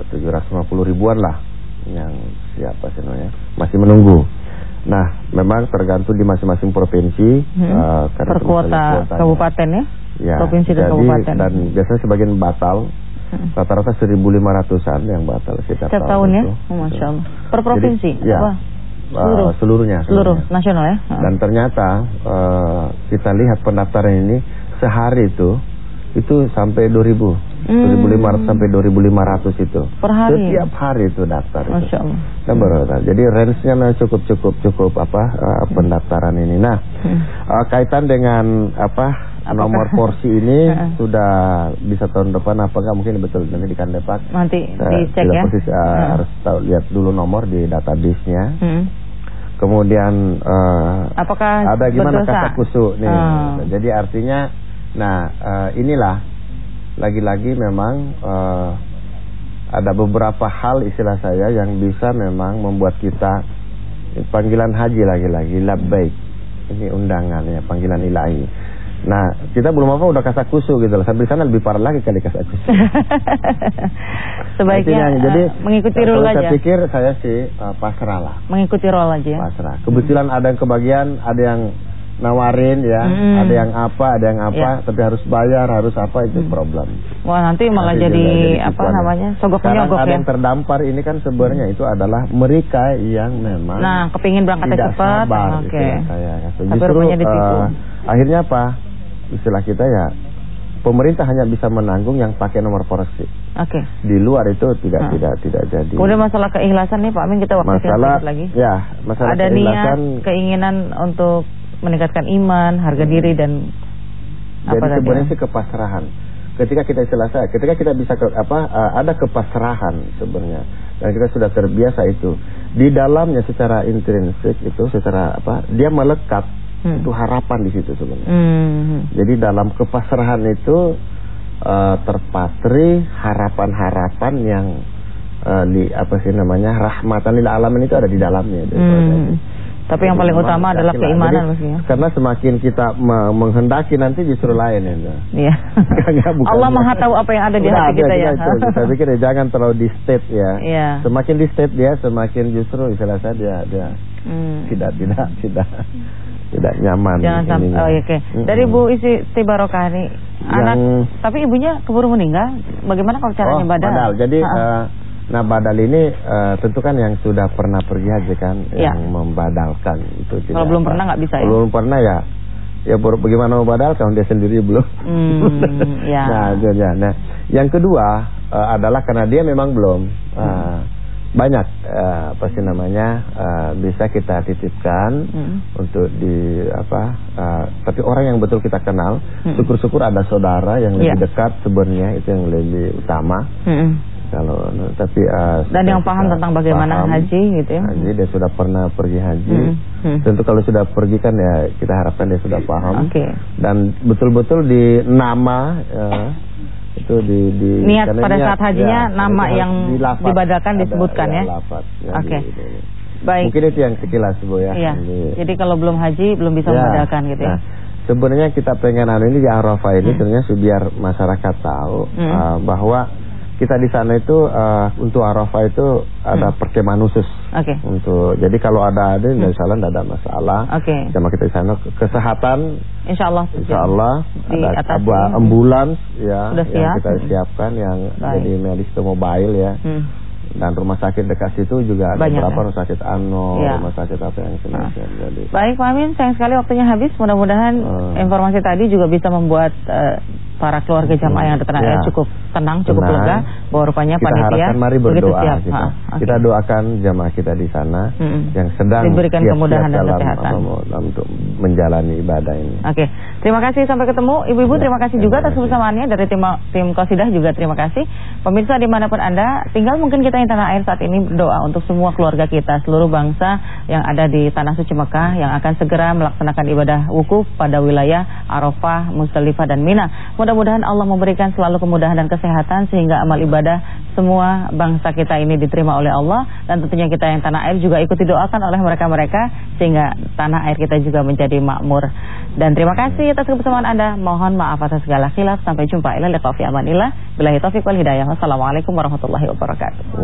Speaker 2: 750 ribuan lah yang siapa sih namanya masih menunggu. Nah, memang tergantung di masing-masing provinsi
Speaker 1: Hmm.
Speaker 2: eh, karena
Speaker 1: per kuota kabupaten ya?
Speaker 2: Ya,
Speaker 1: Provinsi dan
Speaker 2: jadi,
Speaker 1: kabupaten.
Speaker 2: Dan biasanya sebagian batal. Rata-rata 1.500-an yang batal setiap,
Speaker 1: Setiap tahun ya? Oh, Masya Allah. Per provinsi?
Speaker 2: Jadi, ya,
Speaker 1: apa?
Speaker 2: eh,
Speaker 1: Seluruh?
Speaker 2: seluruhnya,
Speaker 1: Seluruh nasional ya?
Speaker 2: Dan ternyata eh, kita lihat pendaftaran ini sehari itu itu sampai 2000,
Speaker 1: Hmm.
Speaker 2: 1500 sampai 2500 itu.
Speaker 1: Per hari?
Speaker 2: Setiap hari itu daftar itu.
Speaker 1: Masya Allah.
Speaker 2: Baru daftar. Jadi range-nya cukup cukup cukup apa eh, pendaftaran ini. Nah,
Speaker 1: Hmm.
Speaker 2: eh, kaitan dengan apa
Speaker 1: Apakah-
Speaker 2: nomor porsi ini sudah bisa tahun depan apakah mungkin betul nanti di Kandepak
Speaker 1: Nanti
Speaker 2: eh,
Speaker 1: dicek ya?
Speaker 2: persis, eh,
Speaker 1: Heeh.
Speaker 2: harus tahu lihat dulu nomor di database-nya.
Speaker 1: Hmm.
Speaker 2: Kemudian eh,
Speaker 1: Apakah
Speaker 2: ada gimana
Speaker 1: berdosa?
Speaker 2: kata kusuk nih.
Speaker 1: Ah.
Speaker 2: Jadi artinya nah eh, inilah lagi-lagi memang eh, ada beberapa hal istilah saya yang bisa memang membuat kita panggilan haji lagi-lagi labbaik. Ini undangannya panggilan ilahi. Nah, kita belum apa udah kasak kusu gitu loh. Sampai sana lebih parah lagi kali kasak kusu.
Speaker 1: Sebaiknya
Speaker 2: Artinya, jadi
Speaker 1: eh, mengikuti rule
Speaker 2: saya
Speaker 1: aja.
Speaker 2: pikir saya sih eh, pasrah lah
Speaker 1: Mengikuti role aja ya.
Speaker 2: pasrah. Kebetulan ada yang kebagian, ada yang nawarin ya,
Speaker 1: Hmm.
Speaker 2: ada yang apa, ada yang apa,
Speaker 1: Ya.
Speaker 2: tapi harus bayar, harus apa itu problem.
Speaker 1: Wah nanti malah
Speaker 2: Nanti
Speaker 1: jadi,
Speaker 2: jadi
Speaker 1: apa namanya sogok
Speaker 2: Sekarang
Speaker 1: menyogok
Speaker 2: ada
Speaker 1: ya.
Speaker 2: yang terdampar ini kan sebenarnya itu adalah mereka yang memang
Speaker 1: Nah kepingin berangkatnya
Speaker 2: tidak
Speaker 1: cepat, oke.
Speaker 2: istilah saya.
Speaker 1: Tapi
Speaker 2: Justru
Speaker 1: rupanya ditipu.
Speaker 2: eh, akhirnya apa? Istilah kita ya pemerintah hanya bisa menanggung yang pakai nomor porsi.
Speaker 1: Oke.
Speaker 2: Di luar itu tidak
Speaker 1: Hmm.
Speaker 2: tidak tidak jadi.
Speaker 1: Kemudian masalah keikhlasan nih Pak Amin kita waktu
Speaker 2: masalah
Speaker 1: lagi.
Speaker 2: ya masalah
Speaker 1: Ada niat,
Speaker 2: keikhlasan
Speaker 1: keinginan untuk meningkatkan iman, harga diri dan apa
Speaker 2: jadi
Speaker 1: tadi?
Speaker 2: sebenarnya sih kepasrahan ketika kita istilah saya ketika kita bisa ke, apa ada kepasrahan sebenarnya dan kita sudah terbiasa itu di dalamnya secara intrinsik itu secara apa dia melekat
Speaker 1: Hmm.
Speaker 2: itu harapan di situ sebenarnya
Speaker 1: Hmm.
Speaker 2: jadi dalam kepasrahan itu eh, terpatri harapan-harapan yang eh, di apa sih namanya rahmatan lil alamin itu ada di dalamnya
Speaker 1: Hmm. Tapi yang paling utama adalah keimanan
Speaker 2: Jadi,
Speaker 1: mestinya.
Speaker 2: Karena semakin kita me- menghendaki nanti justru lain itu.
Speaker 1: Iya. Allah Maha tahu apa yang ada di hati kita ya.
Speaker 2: Saya pikir ya jangan terlalu di state ya.
Speaker 1: Iya.
Speaker 2: Semakin di state dia semakin justru istilah saya dia dia
Speaker 1: Hmm.
Speaker 2: tidak tidak tidak tidak nyaman.
Speaker 1: Jangan sampai oh, iya, oke. Dari Bu Isi Tibarokah nih anak
Speaker 2: Yang-
Speaker 1: tapi ibunya keburu meninggal. Bagaimana kalau caranya
Speaker 2: oh,
Speaker 1: badal?
Speaker 2: badal. Jadi
Speaker 1: Ha-ha.
Speaker 2: eh, nah badal ini eh, tentu kan yang sudah pernah pergi haji kan
Speaker 1: Ya.
Speaker 2: yang membadalkan itu tidak
Speaker 1: Kalau belum
Speaker 2: apa.
Speaker 1: pernah nggak bisa ya?
Speaker 2: Belum pernah ya ya bagaimana membadalkan dia sendiri belum.
Speaker 1: Hmm, ya.
Speaker 2: Nah, ya. Nah, yang kedua eh, adalah karena dia memang belum eh, banyak eh, apa sih namanya eh, bisa kita titipkan
Speaker 1: Hmm.
Speaker 2: untuk di apa eh, tapi orang yang betul kita kenal
Speaker 1: Hmm.
Speaker 2: syukur-syukur ada saudara yang lebih
Speaker 1: Ya.
Speaker 2: dekat sebenarnya itu yang lebih utama
Speaker 1: Hmm.
Speaker 2: kalau tapi eh,
Speaker 1: Dan yang paham tentang bagaimana
Speaker 2: paham,
Speaker 1: haji gitu ya.
Speaker 2: haji dia sudah pernah pergi haji
Speaker 1: Hmm. Hmm.
Speaker 2: tentu kalau sudah pergi kan ya kita harapkan dia sudah paham
Speaker 1: Oke.
Speaker 2: dan betul-betul di nama eh, itu di, di
Speaker 1: Niat pada
Speaker 2: niat,
Speaker 1: saat hajinya
Speaker 2: ya,
Speaker 1: nama yang dibadakan
Speaker 2: Ada,
Speaker 1: disebutkan ya.
Speaker 2: lafaz, ya,
Speaker 1: Oke.
Speaker 2: di- di-
Speaker 1: Baik.
Speaker 2: mungkin itu yang sekilas bu ya
Speaker 1: Iya.
Speaker 2: Di-
Speaker 1: Jadi kalau belum haji belum bisa
Speaker 2: Ya.
Speaker 1: membadalkan gitu ya.
Speaker 2: Nah, sebenarnya kita pengen anu ini di Arafah ini
Speaker 1: Hmm.
Speaker 2: sebenarnya biar masyarakat tahu
Speaker 1: Hmm.
Speaker 2: eh, bahwa kita di sana itu eh, untuk Arafah itu ada
Speaker 1: Hmm.
Speaker 2: perkemahan khusus
Speaker 1: Oke.
Speaker 2: untuk jadi kalau ada ada dari sana tidak ada masalah
Speaker 1: Oke.
Speaker 2: sama kita di sana kesehatan
Speaker 1: Insya Allah.
Speaker 2: Insya Allah ada
Speaker 1: Diatasi.
Speaker 2: sebuah ambulans ya
Speaker 1: Sudah
Speaker 2: yang
Speaker 1: siap.
Speaker 2: kita siapkan yang
Speaker 1: Baik.
Speaker 2: jadi medis mobile ya
Speaker 1: Hmm.
Speaker 2: dan rumah sakit dekat situ juga ada
Speaker 1: Banyak,
Speaker 2: beberapa
Speaker 1: ya?
Speaker 2: rumah sakit Ano
Speaker 1: Ya.
Speaker 2: rumah sakit apa yang semacam jadi
Speaker 1: Baik Pak Amin, sayang sekali waktunya habis. Mudah-mudahan
Speaker 2: Hmm.
Speaker 1: informasi tadi juga bisa membuat eh, para keluarga jamaah yang tanah
Speaker 2: Ya.
Speaker 1: air cukup tenang, cukup
Speaker 2: Tenang.
Speaker 1: lega bahwa rupanya
Speaker 2: kita
Speaker 1: panitia
Speaker 2: harapkan mari
Speaker 1: begitu
Speaker 2: berdoa
Speaker 1: siap.
Speaker 2: kita.
Speaker 1: Ha, oke.
Speaker 2: kita doakan jamaah kita di sana
Speaker 1: Mm-mm.
Speaker 2: yang sedang
Speaker 1: Diberikan
Speaker 2: siap-siap
Speaker 1: kemudahan dan
Speaker 2: dalam,
Speaker 1: kesehatan.
Speaker 2: dalam untuk menjalani ibadah ini
Speaker 1: Oke, terima kasih sampai ketemu Ibu-ibu.
Speaker 2: Ya,
Speaker 1: terima kasih
Speaker 2: terima
Speaker 1: juga atas
Speaker 2: kasih.
Speaker 1: kebersamaannya dari tim tim Kosidah juga terima kasih. Pemirsa di mana pun anda, tinggal mungkin kita yang tanah air saat ini berdoa untuk semua keluarga kita, seluruh bangsa yang ada di tanah suci Mekah yang akan segera melaksanakan ibadah wukuf pada wilayah Arafah, Musdalifah dan Mina. Mudah-mudahan Allah memberikan selalu kemudahan dan kesehatan sehingga amal ibadah semua bangsa kita ini diterima oleh Allah dan tentunya kita yang tanah air juga ikut didoakan oleh mereka-mereka sehingga tanah air kita juga menjadi makmur. Dan terima kasih atas kebersamaan Anda. Mohon maaf atas segala khilaf. Sampai jumpa. Ila liqa fi amanillah. Billahi taufiq wal hidayah. Wassalamualaikum warahmatullahi wabarakatuh.